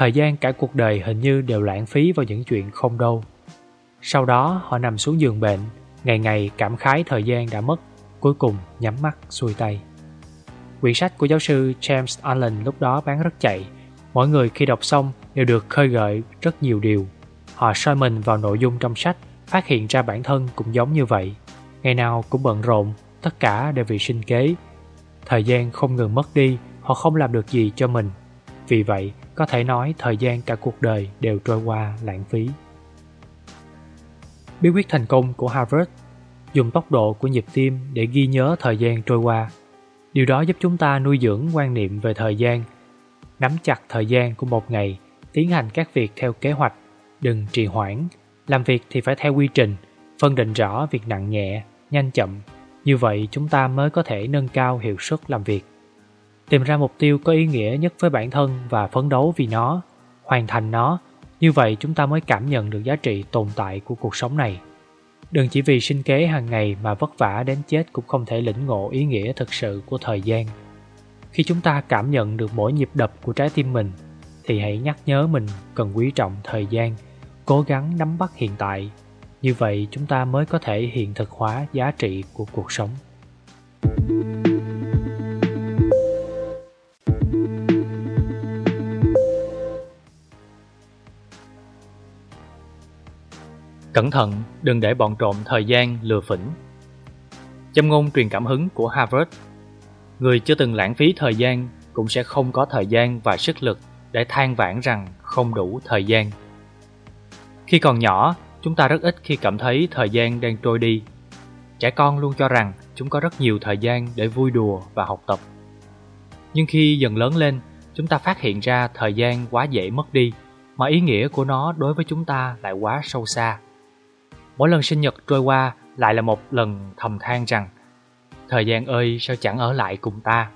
Thời gian cả cuộc đời hình như đều lãng phí vào những chuyện không đâu. Sau đó họ nằm xuống giường bệnh, ngày ngày cảm khái thời gian đã mất, cuối cùng nhắm mắt xuôi tay. Quyển sách của giáo sư James Allen lúc đó bán rất chạy. Mỗi người khi đọc xong đều được khơi gợi rất nhiều điều. Họ soi mình vào nội dung trong sách, phát hiện ra bản thân cũng giống như vậy. Ngày nào cũng bận rộn, tất cả đều vì sinh kế. Thời gian không ngừng mất đi, họ không làm được gì cho mình. Vì vậy, có thể nói thời gian cả cuộc đời đều trôi qua lãng phí. Bí quyết thành công của Harvard dùng tốc độ của nhịp tim để ghi nhớ thời gian trôi qua. Điều đó giúp chúng ta nuôi dưỡng quan niệm về thời gian, nắm chặt thời gian của một ngày, tiến hành các việc theo kế hoạch, đừng trì hoãn, làm việc thì phải theo quy trình, phân định rõ việc nặng nhẹ, nhanh chậm. Như vậy chúng ta mới có thể nâng cao hiệu suất làm việc. Tìm ra mục tiêu có ý nghĩa nhất với bản thân và phấn đấu vì nó, hoàn thành nó, như vậy chúng ta mới cảm nhận được giá trị tồn tại của cuộc sống này. Đừng chỉ vì sinh kế hàng ngày mà vất vả đến chết cũng không thể lĩnh ngộ ý nghĩa thực sự của thời gian. Khi chúng ta cảm nhận được mỗi nhịp đập của trái tim mình, thì hãy nhắc nhớ mình cần quý trọng thời gian, cố gắng nắm bắt hiện tại. Như vậy chúng ta mới có thể hiện thực hóa giá trị của cuộc sống. Cẩn thận, đừng để bọn trộm thời gian lừa phỉnh. Châm ngôn truyền cảm hứng của Harvard Người chưa từng lãng phí thời gian cũng sẽ không có thời gian và sức lực để than vãn rằng không đủ thời gian. Khi còn nhỏ, chúng ta rất ít khi cảm thấy thời gian đang trôi đi. Trẻ con luôn cho rằng chúng có rất nhiều thời gian để vui đùa và học tập. Nhưng khi dần lớn lên, chúng ta phát hiện ra thời gian quá dễ mất đi, mà ý nghĩa của nó đối với chúng ta lại quá sâu xa. Mỗi lần sinh nhật trôi qua lại là một lần thầm than rằng Thời gian ơi sao chẳng ở lại cùng ta?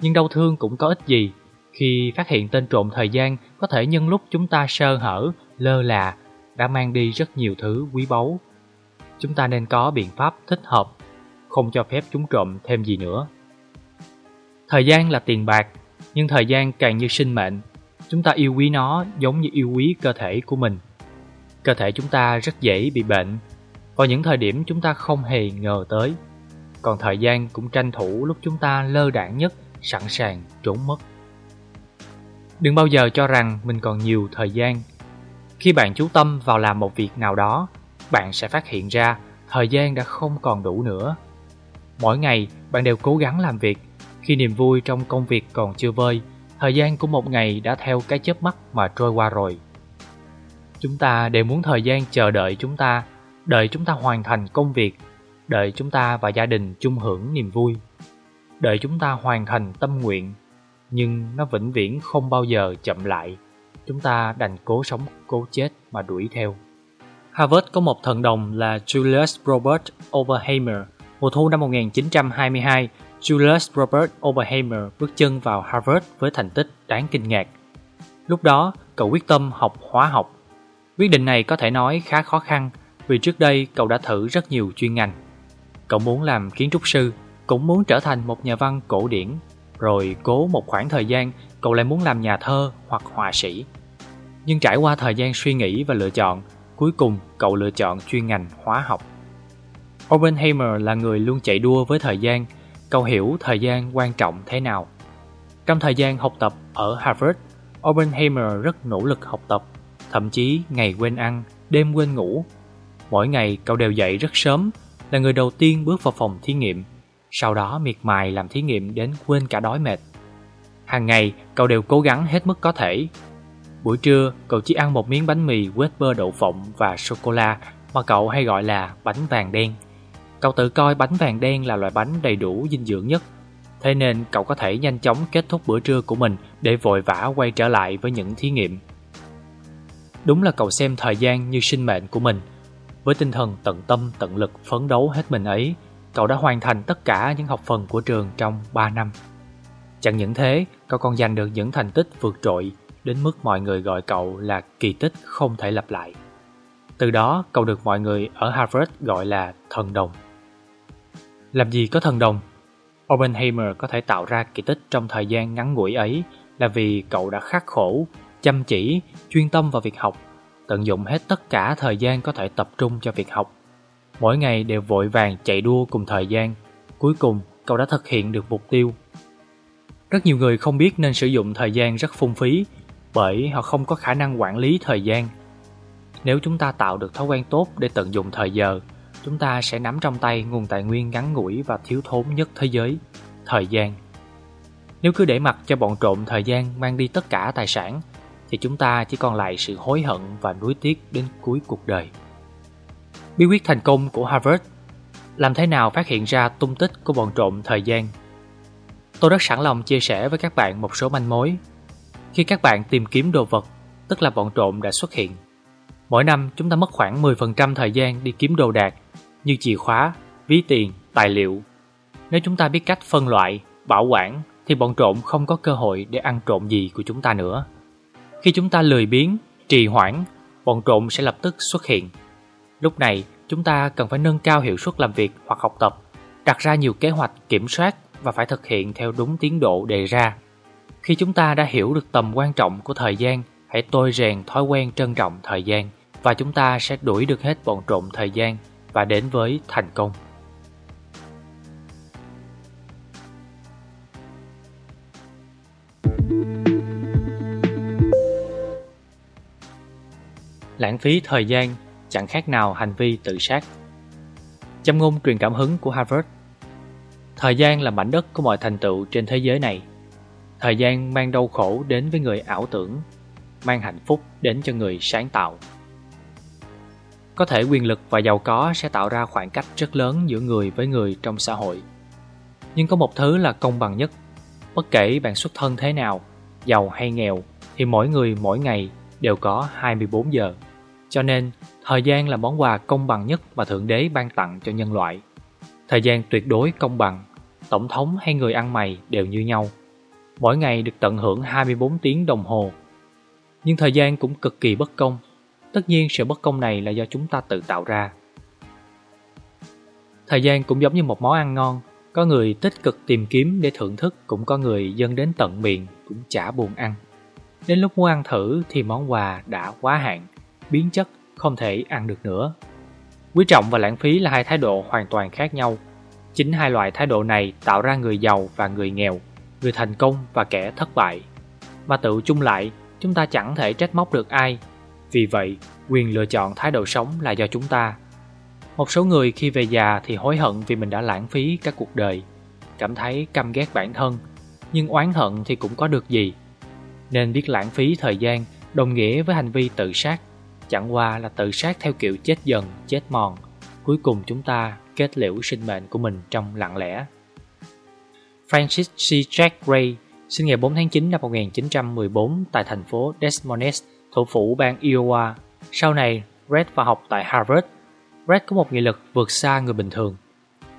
Nhưng đau thương cũng có ích gì Khi phát hiện tên trộm thời gian Có thể nhân lúc chúng ta sơ hở, lơ là Đã mang đi rất nhiều thứ quý báu. Chúng ta nên có biện pháp thích hợp Không cho phép chúng trộm thêm gì nữa. Thời gian là tiền bạc Nhưng thời gian càng như sinh mệnh. Chúng ta yêu quý nó giống như yêu quý cơ thể của mình cơ thể chúng ta rất dễ bị bệnh vào những thời điểm chúng ta không hề ngờ tới. Còn thời gian cũng tranh thủ lúc chúng ta lơ đảng nhất, sẵn sàng trốn mất. Đừng bao giờ cho rằng mình còn nhiều thời gian. Khi bạn chú tâm vào làm một việc nào đó, bạn sẽ phát hiện ra thời gian đã không còn đủ nữa. Mỗi ngày, bạn đều cố gắng làm việc. Khi niềm vui trong công việc còn chưa vơi, thời gian của một ngày đã theo cái chớp mắt mà trôi qua rồi. Chúng ta đều muốn thời gian chờ đợi chúng ta, đợi chúng ta hoàn thành công việc, đợi chúng ta và gia đình chung hưởng niềm vui, đợi chúng ta hoàn thành tâm nguyện, nhưng nó vĩnh viễn không bao giờ chậm lại. Chúng ta đành cố sống cố chết mà đuổi theo. Harvard có một thần đồng là Julius Robert Oppenheimer. Mùa thu năm 1922, Julius Robert Oppenheimer bước chân vào Harvard với thành tích đáng kinh ngạc. Lúc đó, cậu quyết tâm học hóa học Quyết định này có thể nói khá khó khăn vì trước đây cậu đã thử rất nhiều chuyên ngành. Cậu muốn làm kiến trúc sư, cũng muốn trở thành một nhà văn cổ điển, rồi cố một khoảng thời gian cậu lại muốn làm nhà thơ hoặc họa sĩ. Nhưng trải qua thời gian suy nghĩ và lựa chọn, cuối cùng cậu lựa chọn chuyên ngành hóa học. Oppenheimer là người luôn chạy đua với thời gian, cậu hiểu thời gian quan trọng thế nào. Trong thời gian học tập ở Harvard, Oppenheimer rất nỗ lực học tập Thậm chí ngày quên ăn, đêm quên ngủ. Mỗi ngày cậu đều dậy rất sớm, là người đầu tiên bước vào phòng thí nghiệm. Sau đó miệt mài làm thí nghiệm đến quên cả đói mệt. Hàng ngày cậu đều cố gắng hết mức có thể. Buổi trưa cậu chỉ ăn một miếng bánh mì quết bơ đậu phộng và sô-cô-la mà cậu hay gọi là bánh vàng đen. Cậu tự coi bánh vàng đen là loại bánh đầy đủ dinh dưỡng nhất. Thế nên cậu có thể nhanh chóng kết thúc bữa trưa của mình để vội vã quay trở lại với những thí nghiệm. Đúng là cậu xem thời gian như sinh mệnh của mình. Với tinh thần tận tâm tận lực phấn đấu hết mình ấy, cậu đã hoàn thành tất cả những học phần của trường trong 3 năm. Chẳng những thế, cậu còn giành được những thành tích vượt trội đến mức mọi người gọi cậu là kỳ tích không thể lặp lại. Từ đó, cậu được mọi người ở Harvard gọi là thần đồng. Làm gì có thần đồng? Oppenheimer có thể tạo ra kỳ tích trong thời gian ngắn ngủi ấy là vì cậu đã khắc khổ, chăm chỉ, chuyên tâm vào việc học, tận dụng hết tất cả thời gian có thể tập trung cho việc học. Mỗi ngày đều vội vàng chạy đua cùng thời gian. Cuối cùng, cậu đã thực hiện được mục tiêu. Rất nhiều người không biết nên sử dụng thời gian rất phung phí bởi họ không có khả năng quản lý thời gian. Nếu chúng ta tạo được thói quen tốt để tận dụng thời giờ, chúng ta sẽ nắm trong tay nguồn tài nguyên ngắn ngủi và thiếu thốn nhất thế giới, thời gian. Nếu cứ để mặc cho bọn trộm thời gian mang đi tất cả tài sản, thì chúng ta chỉ còn lại sự hối hận và nuối tiếc đến cuối cuộc đời. Bí quyết thành công của Harvard Làm thế nào phát hiện ra tung tích của bọn trộm thời gian? Tôi rất sẵn lòng chia sẻ với các bạn một số manh mối. Khi các bạn tìm kiếm đồ vật, tức là bọn trộm đã xuất hiện. Mỗi năm chúng ta mất khoảng 10% thời gian đi kiếm đồ đạc như chìa khóa, ví tiền, tài liệu. Nếu chúng ta biết cách phân loại, bảo quản thì bọn trộm không có cơ hội để ăn trộm gì của chúng ta nữa. Khi chúng ta lười biếng, trì hoãn, bọn trộm sẽ lập tức xuất hiện. Lúc này, chúng ta cần phải nâng cao hiệu suất làm việc hoặc học tập, đặt ra nhiều kế hoạch kiểm soát và phải thực hiện theo đúng tiến độ đề ra. Khi chúng ta đã hiểu được tầm quan trọng của thời gian, hãy tôi rèn thói quen trân trọng thời gian và chúng ta sẽ đuổi được hết bọn trộm thời gian và đến với thành công. Lãng phí thời gian chẳng khác nào hành vi tự sát. Châm ngôn truyền cảm hứng của Harvard Thời gian là mảnh đất của mọi thành tựu trên thế giới này. Thời gian mang đau khổ đến với người ảo tưởng, mang hạnh phúc đến cho người sáng tạo. Có thể quyền lực và giàu có sẽ tạo ra khoảng cách rất lớn giữa người với người trong xã hội. Nhưng có một thứ là công bằng nhất. Bất kể bạn xuất thân thế nào, giàu hay nghèo, thì mỗi người mỗi ngày đều có 24 giờ. Cho nên, thời gian là món quà công bằng nhất mà Thượng Đế ban tặng cho nhân loại. Thời gian tuyệt đối công bằng, tổng thống hay người ăn mày đều như nhau. Mỗi ngày được tận hưởng 24 tiếng đồng hồ. Nhưng thời gian cũng cực kỳ bất công Tất nhiên sự bất công này là do chúng ta tự tạo ra. Thời gian cũng giống như một món ăn ngon, có người tích cực tìm kiếm để thưởng thức, cũng có người dâng đến tận miệng cũng chả buồn ăn. Đến lúc muốn ăn thử thì món quà đã quá hạn, biến chất, không thể ăn được nữa. Quý trọng và lãng phí là hai thái độ hoàn toàn khác nhau. Chính hai loại thái độ này tạo ra người giàu và người nghèo, người thành công và kẻ thất bại. Mà tự chung lại, chúng ta chẳng thể trách móc được ai vì vậy, quyền lựa chọn thái độ sống là do chúng ta. Một số người khi về già thì hối hận vì mình đã lãng phí các cuộc đời, cảm thấy căm ghét bản thân, nhưng oán hận thì cũng có được gì. Nên biết lãng phí thời gian đồng nghĩa với hành vi tự sát, chẳng qua là tự sát theo kiểu chết dần, chết mòn. Cuối cùng chúng ta kết liễu sinh mệnh của mình trong lặng lẽ. Francis C. Jack Gray sinh ngày 4 tháng 9 năm 1914 tại thành phố Des Moines, thủ phủ bang Iowa. Sau này, Red vào học tại Harvard. Red có một nghị lực vượt xa người bình thường.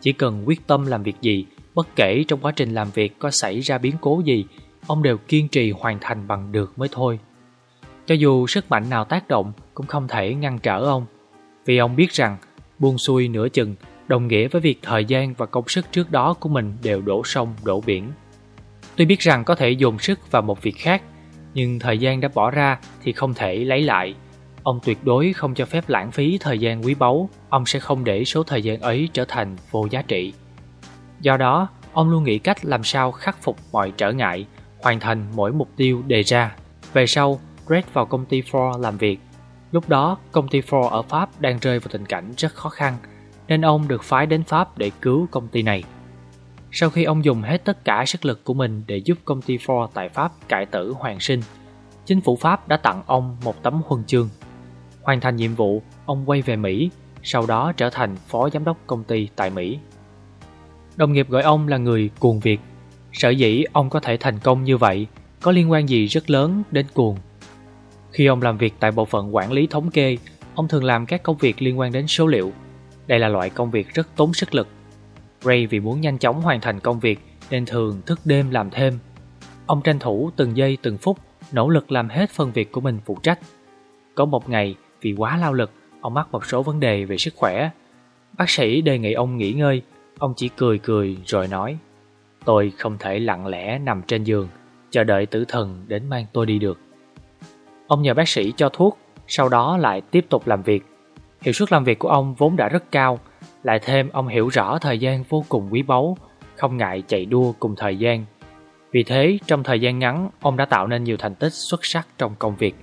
Chỉ cần quyết tâm làm việc gì, bất kể trong quá trình làm việc có xảy ra biến cố gì, ông đều kiên trì hoàn thành bằng được mới thôi. Cho dù sức mạnh nào tác động cũng không thể ngăn trở ông, vì ông biết rằng buông xuôi nửa chừng đồng nghĩa với việc thời gian và công sức trước đó của mình đều đổ sông đổ biển. Tôi biết rằng có thể dồn sức vào một việc khác nhưng thời gian đã bỏ ra thì không thể lấy lại. Ông tuyệt đối không cho phép lãng phí thời gian quý báu, ông sẽ không để số thời gian ấy trở thành vô giá trị. Do đó, ông luôn nghĩ cách làm sao khắc phục mọi trở ngại, hoàn thành mỗi mục tiêu đề ra. Về sau, Red vào công ty Ford làm việc. Lúc đó, công ty Ford ở Pháp đang rơi vào tình cảnh rất khó khăn, nên ông được phái đến Pháp để cứu công ty này. Sau khi ông dùng hết tất cả sức lực của mình để giúp công ty Ford tại Pháp cải tử hoàn sinh, chính phủ Pháp đã tặng ông một tấm huân chương. Hoàn thành nhiệm vụ, ông quay về Mỹ, sau đó trở thành phó giám đốc công ty tại Mỹ. Đồng nghiệp gọi ông là người cuồng việc, Sở dĩ ông có thể thành công như vậy có liên quan gì rất lớn đến cuồng. Khi ông làm việc tại bộ phận quản lý thống kê, ông thường làm các công việc liên quan đến số liệu. Đây là loại công việc rất tốn sức lực. Ray vì muốn nhanh chóng hoàn thành công việc nên thường thức đêm làm thêm. Ông tranh thủ từng giây từng phút, nỗ lực làm hết phần việc của mình phụ trách. Có một ngày, vì quá lao lực, ông mắc một số vấn đề về sức khỏe. Bác sĩ đề nghị ông nghỉ ngơi, ông chỉ cười cười rồi nói Tôi không thể lặng lẽ nằm trên giường, chờ đợi tử thần đến mang tôi đi được. Ông nhờ bác sĩ cho thuốc, sau đó lại tiếp tục làm việc. Hiệu suất làm việc của ông vốn đã rất cao, lại thêm ông hiểu rõ thời gian vô cùng quý báu, không ngại chạy đua cùng thời gian. Vì thế, trong thời gian ngắn, ông đã tạo nên nhiều thành tích xuất sắc trong công việc.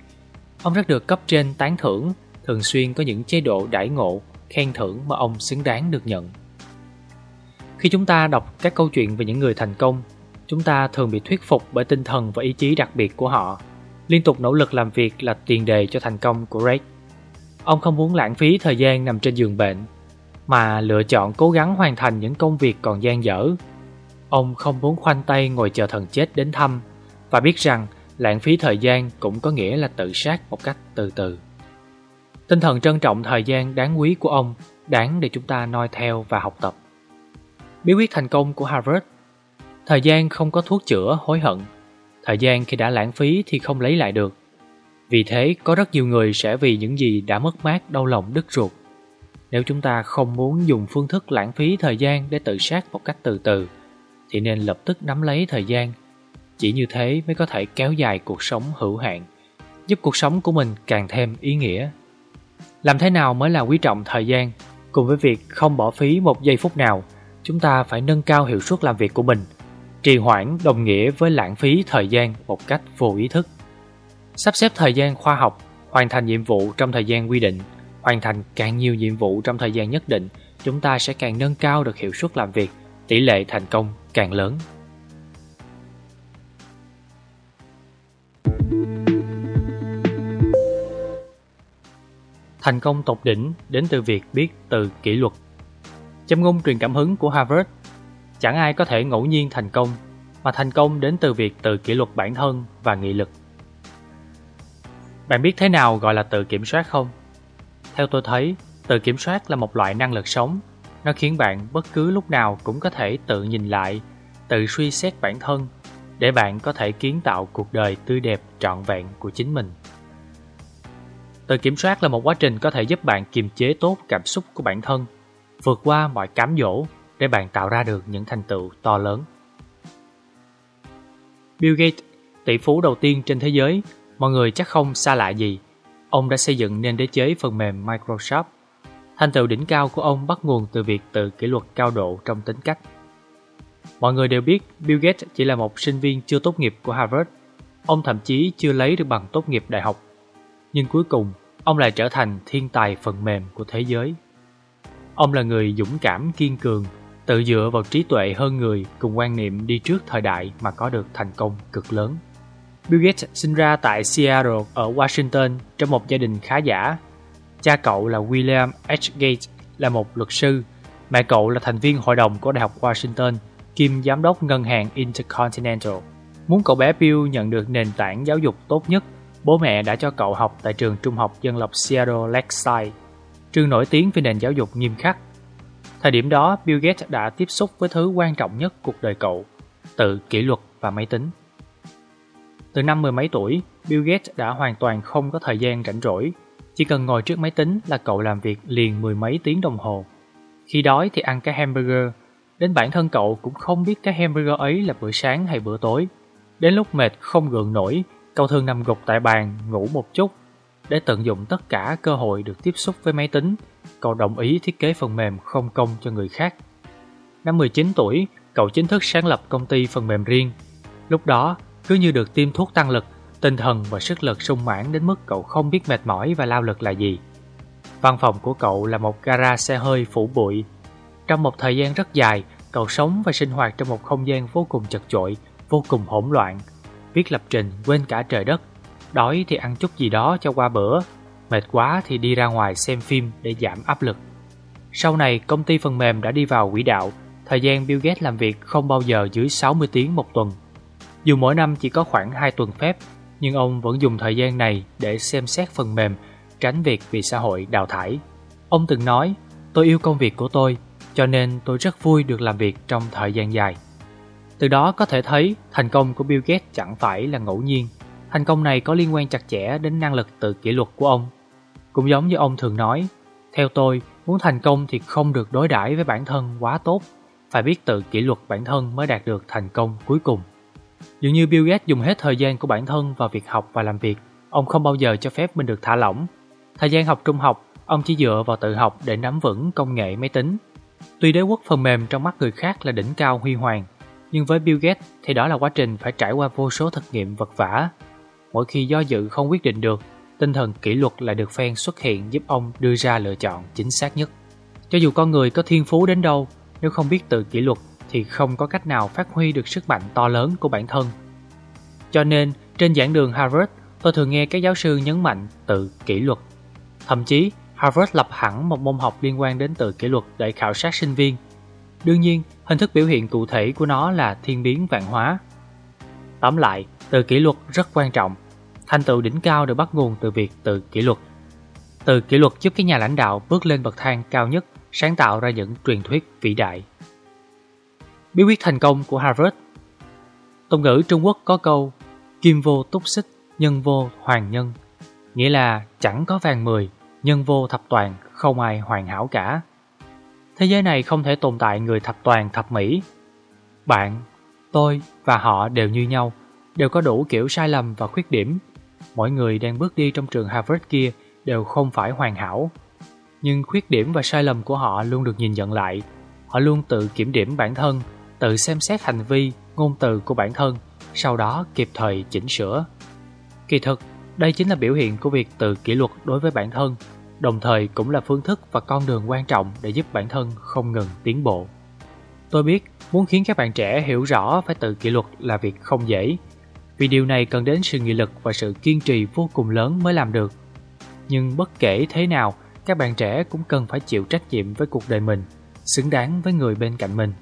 Ông rất được cấp trên tán thưởng, thường xuyên có những chế độ đãi ngộ, khen thưởng mà ông xứng đáng được nhận. Khi chúng ta đọc các câu chuyện về những người thành công, chúng ta thường bị thuyết phục bởi tinh thần và ý chí đặc biệt của họ. Liên tục nỗ lực làm việc là tiền đề cho thành công của Ray. Ông không muốn lãng phí thời gian nằm trên giường bệnh, mà lựa chọn cố gắng hoàn thành những công việc còn dang dở. Ông không muốn khoanh tay ngồi chờ thần chết đến thăm và biết rằng lãng phí thời gian cũng có nghĩa là tự sát một cách từ từ. Tinh thần trân trọng thời gian đáng quý của ông đáng để chúng ta noi theo và học tập. Bí quyết thành công của Harvard Thời gian không có thuốc chữa hối hận. Thời gian khi đã lãng phí thì không lấy lại được. Vì thế, có rất nhiều người sẽ vì những gì đã mất mát đau lòng đứt ruột. Nếu chúng ta không muốn dùng phương thức lãng phí thời gian để tự sát một cách từ từ, thì nên lập tức nắm lấy thời gian. Chỉ như thế mới có thể kéo dài cuộc sống hữu hạn, giúp cuộc sống của mình càng thêm ý nghĩa. Làm thế nào mới là quý trọng thời gian, cùng với việc không bỏ phí một giây phút nào, chúng ta phải nâng cao hiệu suất làm việc của mình – Trì hoãn đồng nghĩa với lãng phí thời gian một cách vô ý thức. Sắp xếp thời gian khoa học, hoàn thành nhiệm vụ trong thời gian quy định, hoàn thành càng nhiều nhiệm vụ trong thời gian nhất định, chúng ta sẽ càng nâng cao được hiệu suất làm việc, tỷ lệ thành công càng lớn. Thành công tột đỉnh đến từ việc biết từ kỷ luật. Châm ngôn truyền cảm hứng của Harvard Chẳng ai có thể ngẫu nhiên thành công, mà thành công đến từ việc tự kỷ luật bản thân và nghị lực. Bạn biết thế nào gọi là tự kiểm soát không? Theo tôi thấy, tự kiểm soát là một loại năng lực sống. Nó khiến bạn bất cứ lúc nào cũng có thể tự nhìn lại, tự suy xét bản thân, để bạn có thể kiến tạo cuộc đời tươi đẹp trọn vẹn của chính mình. Tự kiểm soát là một quá trình có thể giúp bạn kiềm chế tốt cảm xúc của bản thân, vượt qua mọi cám dỗ để bạn tạo ra được những thành tựu to lớn. Bill Gates, tỷ phú đầu tiên trên thế giới, mọi người chắc không xa lạ gì. Ông đã xây dựng nên đế chế phần mềm Microsoft. Thành tựu đỉnh cao của ông bắt nguồn từ việc tự kỷ luật cao độ trong tính cách. Mọi người đều biết Bill Gates chỉ là một sinh viên chưa tốt nghiệp của Harvard. Ông thậm chí chưa lấy được bằng tốt nghiệp đại học. Nhưng cuối cùng, ông lại trở thành thiên tài phần mềm của thế giới. Ông là người dũng cảm kiên cường tự dựa vào trí tuệ hơn người cùng quan niệm đi trước thời đại mà có được thành công cực lớn. Bill Gates sinh ra tại Seattle ở Washington trong một gia đình khá giả. Cha cậu là William H. Gates là một luật sư, mẹ cậu là thành viên hội đồng của Đại học Washington, kiêm giám đốc ngân hàng Intercontinental. Muốn cậu bé Bill nhận được nền tảng giáo dục tốt nhất, bố mẹ đã cho cậu học tại trường trung học dân lập Seattle Lakeside, trường nổi tiếng về nền giáo dục nghiêm khắc Thời điểm đó, Bill Gates đã tiếp xúc với thứ quan trọng nhất cuộc đời cậu, tự kỷ luật và máy tính. Từ năm mười mấy tuổi, Bill Gates đã hoàn toàn không có thời gian rảnh rỗi. Chỉ cần ngồi trước máy tính là cậu làm việc liền mười mấy tiếng đồng hồ. Khi đói thì ăn cái hamburger, đến bản thân cậu cũng không biết cái hamburger ấy là bữa sáng hay bữa tối. Đến lúc mệt không gượng nổi, cậu thường nằm gục tại bàn, ngủ một chút. Để tận dụng tất cả cơ hội được tiếp xúc với máy tính, cậu đồng ý thiết kế phần mềm không công cho người khác. Năm 19 tuổi, cậu chính thức sáng lập công ty phần mềm riêng. Lúc đó, cứ như được tiêm thuốc tăng lực, tinh thần và sức lực sung mãn đến mức cậu không biết mệt mỏi và lao lực là gì. Văn phòng của cậu là một gara xe hơi phủ bụi. Trong một thời gian rất dài, cậu sống và sinh hoạt trong một không gian vô cùng chật chội, vô cùng hỗn loạn. Viết lập trình quên cả trời đất, đói thì ăn chút gì đó cho qua bữa, Mệt quá thì đi ra ngoài xem phim để giảm áp lực. Sau này công ty phần mềm đã đi vào quỹ đạo, thời gian Bill Gates làm việc không bao giờ dưới 60 tiếng một tuần. Dù mỗi năm chỉ có khoảng 2 tuần phép, nhưng ông vẫn dùng thời gian này để xem xét phần mềm, tránh việc bị xã hội đào thải. Ông từng nói, tôi yêu công việc của tôi, cho nên tôi rất vui được làm việc trong thời gian dài. Từ đó có thể thấy thành công của Bill Gates chẳng phải là ngẫu nhiên. Thành công này có liên quan chặt chẽ đến năng lực tự kỷ luật của ông. Cũng giống như ông thường nói, theo tôi, muốn thành công thì không được đối đãi với bản thân quá tốt, phải biết tự kỷ luật bản thân mới đạt được thành công cuối cùng. Dường như Bill Gates dùng hết thời gian của bản thân vào việc học và làm việc, ông không bao giờ cho phép mình được thả lỏng. Thời gian học trung học, ông chỉ dựa vào tự học để nắm vững công nghệ máy tính. Tuy đế quốc phần mềm trong mắt người khác là đỉnh cao huy hoàng, nhưng với Bill Gates thì đó là quá trình phải trải qua vô số thực nghiệm vật vả. Mỗi khi do dự không quyết định được, tinh thần kỷ luật lại được phen xuất hiện giúp ông đưa ra lựa chọn chính xác nhất. Cho dù con người có thiên phú đến đâu, nếu không biết tự kỷ luật thì không có cách nào phát huy được sức mạnh to lớn của bản thân. Cho nên, trên giảng đường Harvard, tôi thường nghe các giáo sư nhấn mạnh tự kỷ luật. Thậm chí, Harvard lập hẳn một môn học liên quan đến tự kỷ luật để khảo sát sinh viên. Đương nhiên, hình thức biểu hiện cụ thể của nó là thiên biến vạn hóa. Tóm lại, tự kỷ luật rất quan trọng. Thành tựu đỉnh cao được bắt nguồn từ việc tự kỷ luật. Tự kỷ luật giúp các nhà lãnh đạo bước lên bậc thang cao nhất, sáng tạo ra những truyền thuyết vĩ đại. Bí quyết thành công của Harvard Tục ngữ Trung Quốc có câu Kim vô túc xích, nhân vô hoàng nhân Nghĩa là chẳng có vàng mười, nhân vô thập toàn, không ai hoàn hảo cả Thế giới này không thể tồn tại người thập toàn thập mỹ Bạn, tôi và họ đều như nhau Đều có đủ kiểu sai lầm và khuyết điểm Mỗi người đang bước đi trong trường Harvard kia đều không phải hoàn hảo Nhưng khuyết điểm và sai lầm của họ luôn được nhìn nhận lại Họ luôn tự kiểm điểm bản thân tự xem xét hành vi, ngôn từ của bản thân, sau đó kịp thời chỉnh sửa. Kỳ thực, đây chính là biểu hiện của việc tự kỷ luật đối với bản thân, đồng thời cũng là phương thức và con đường quan trọng để giúp bản thân không ngừng tiến bộ. Tôi biết, muốn khiến các bạn trẻ hiểu rõ phải tự kỷ luật là việc không dễ, vì điều này cần đến sự nghị lực và sự kiên trì vô cùng lớn mới làm được. Nhưng bất kể thế nào, các bạn trẻ cũng cần phải chịu trách nhiệm với cuộc đời mình, xứng đáng với người bên cạnh mình.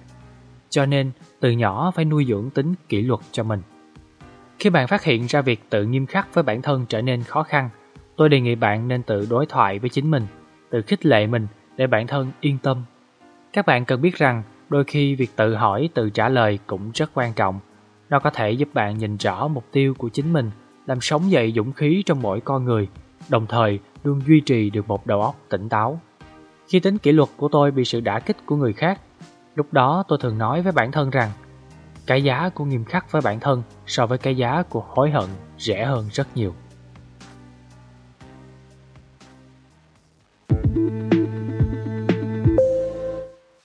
Cho nên, từ nhỏ phải nuôi dưỡng tính kỷ luật cho mình. Khi bạn phát hiện ra việc tự nghiêm khắc với bản thân trở nên khó khăn, tôi đề nghị bạn nên tự đối thoại với chính mình, tự khích lệ mình để bản thân yên tâm. Các bạn cần biết rằng đôi khi việc tự hỏi, tự trả lời cũng rất quan trọng. Nó có thể giúp bạn nhìn rõ mục tiêu của chính mình, làm sống dậy dũng khí trong mỗi con người, đồng thời luôn duy trì được một đầu óc tỉnh táo. Khi tính kỷ luật của tôi bị sự đả kích của người khác, Lúc đó tôi thường nói với bản thân rằng cái giá của nghiêm khắc với bản thân so với cái giá của hối hận rẻ hơn rất nhiều. Thank you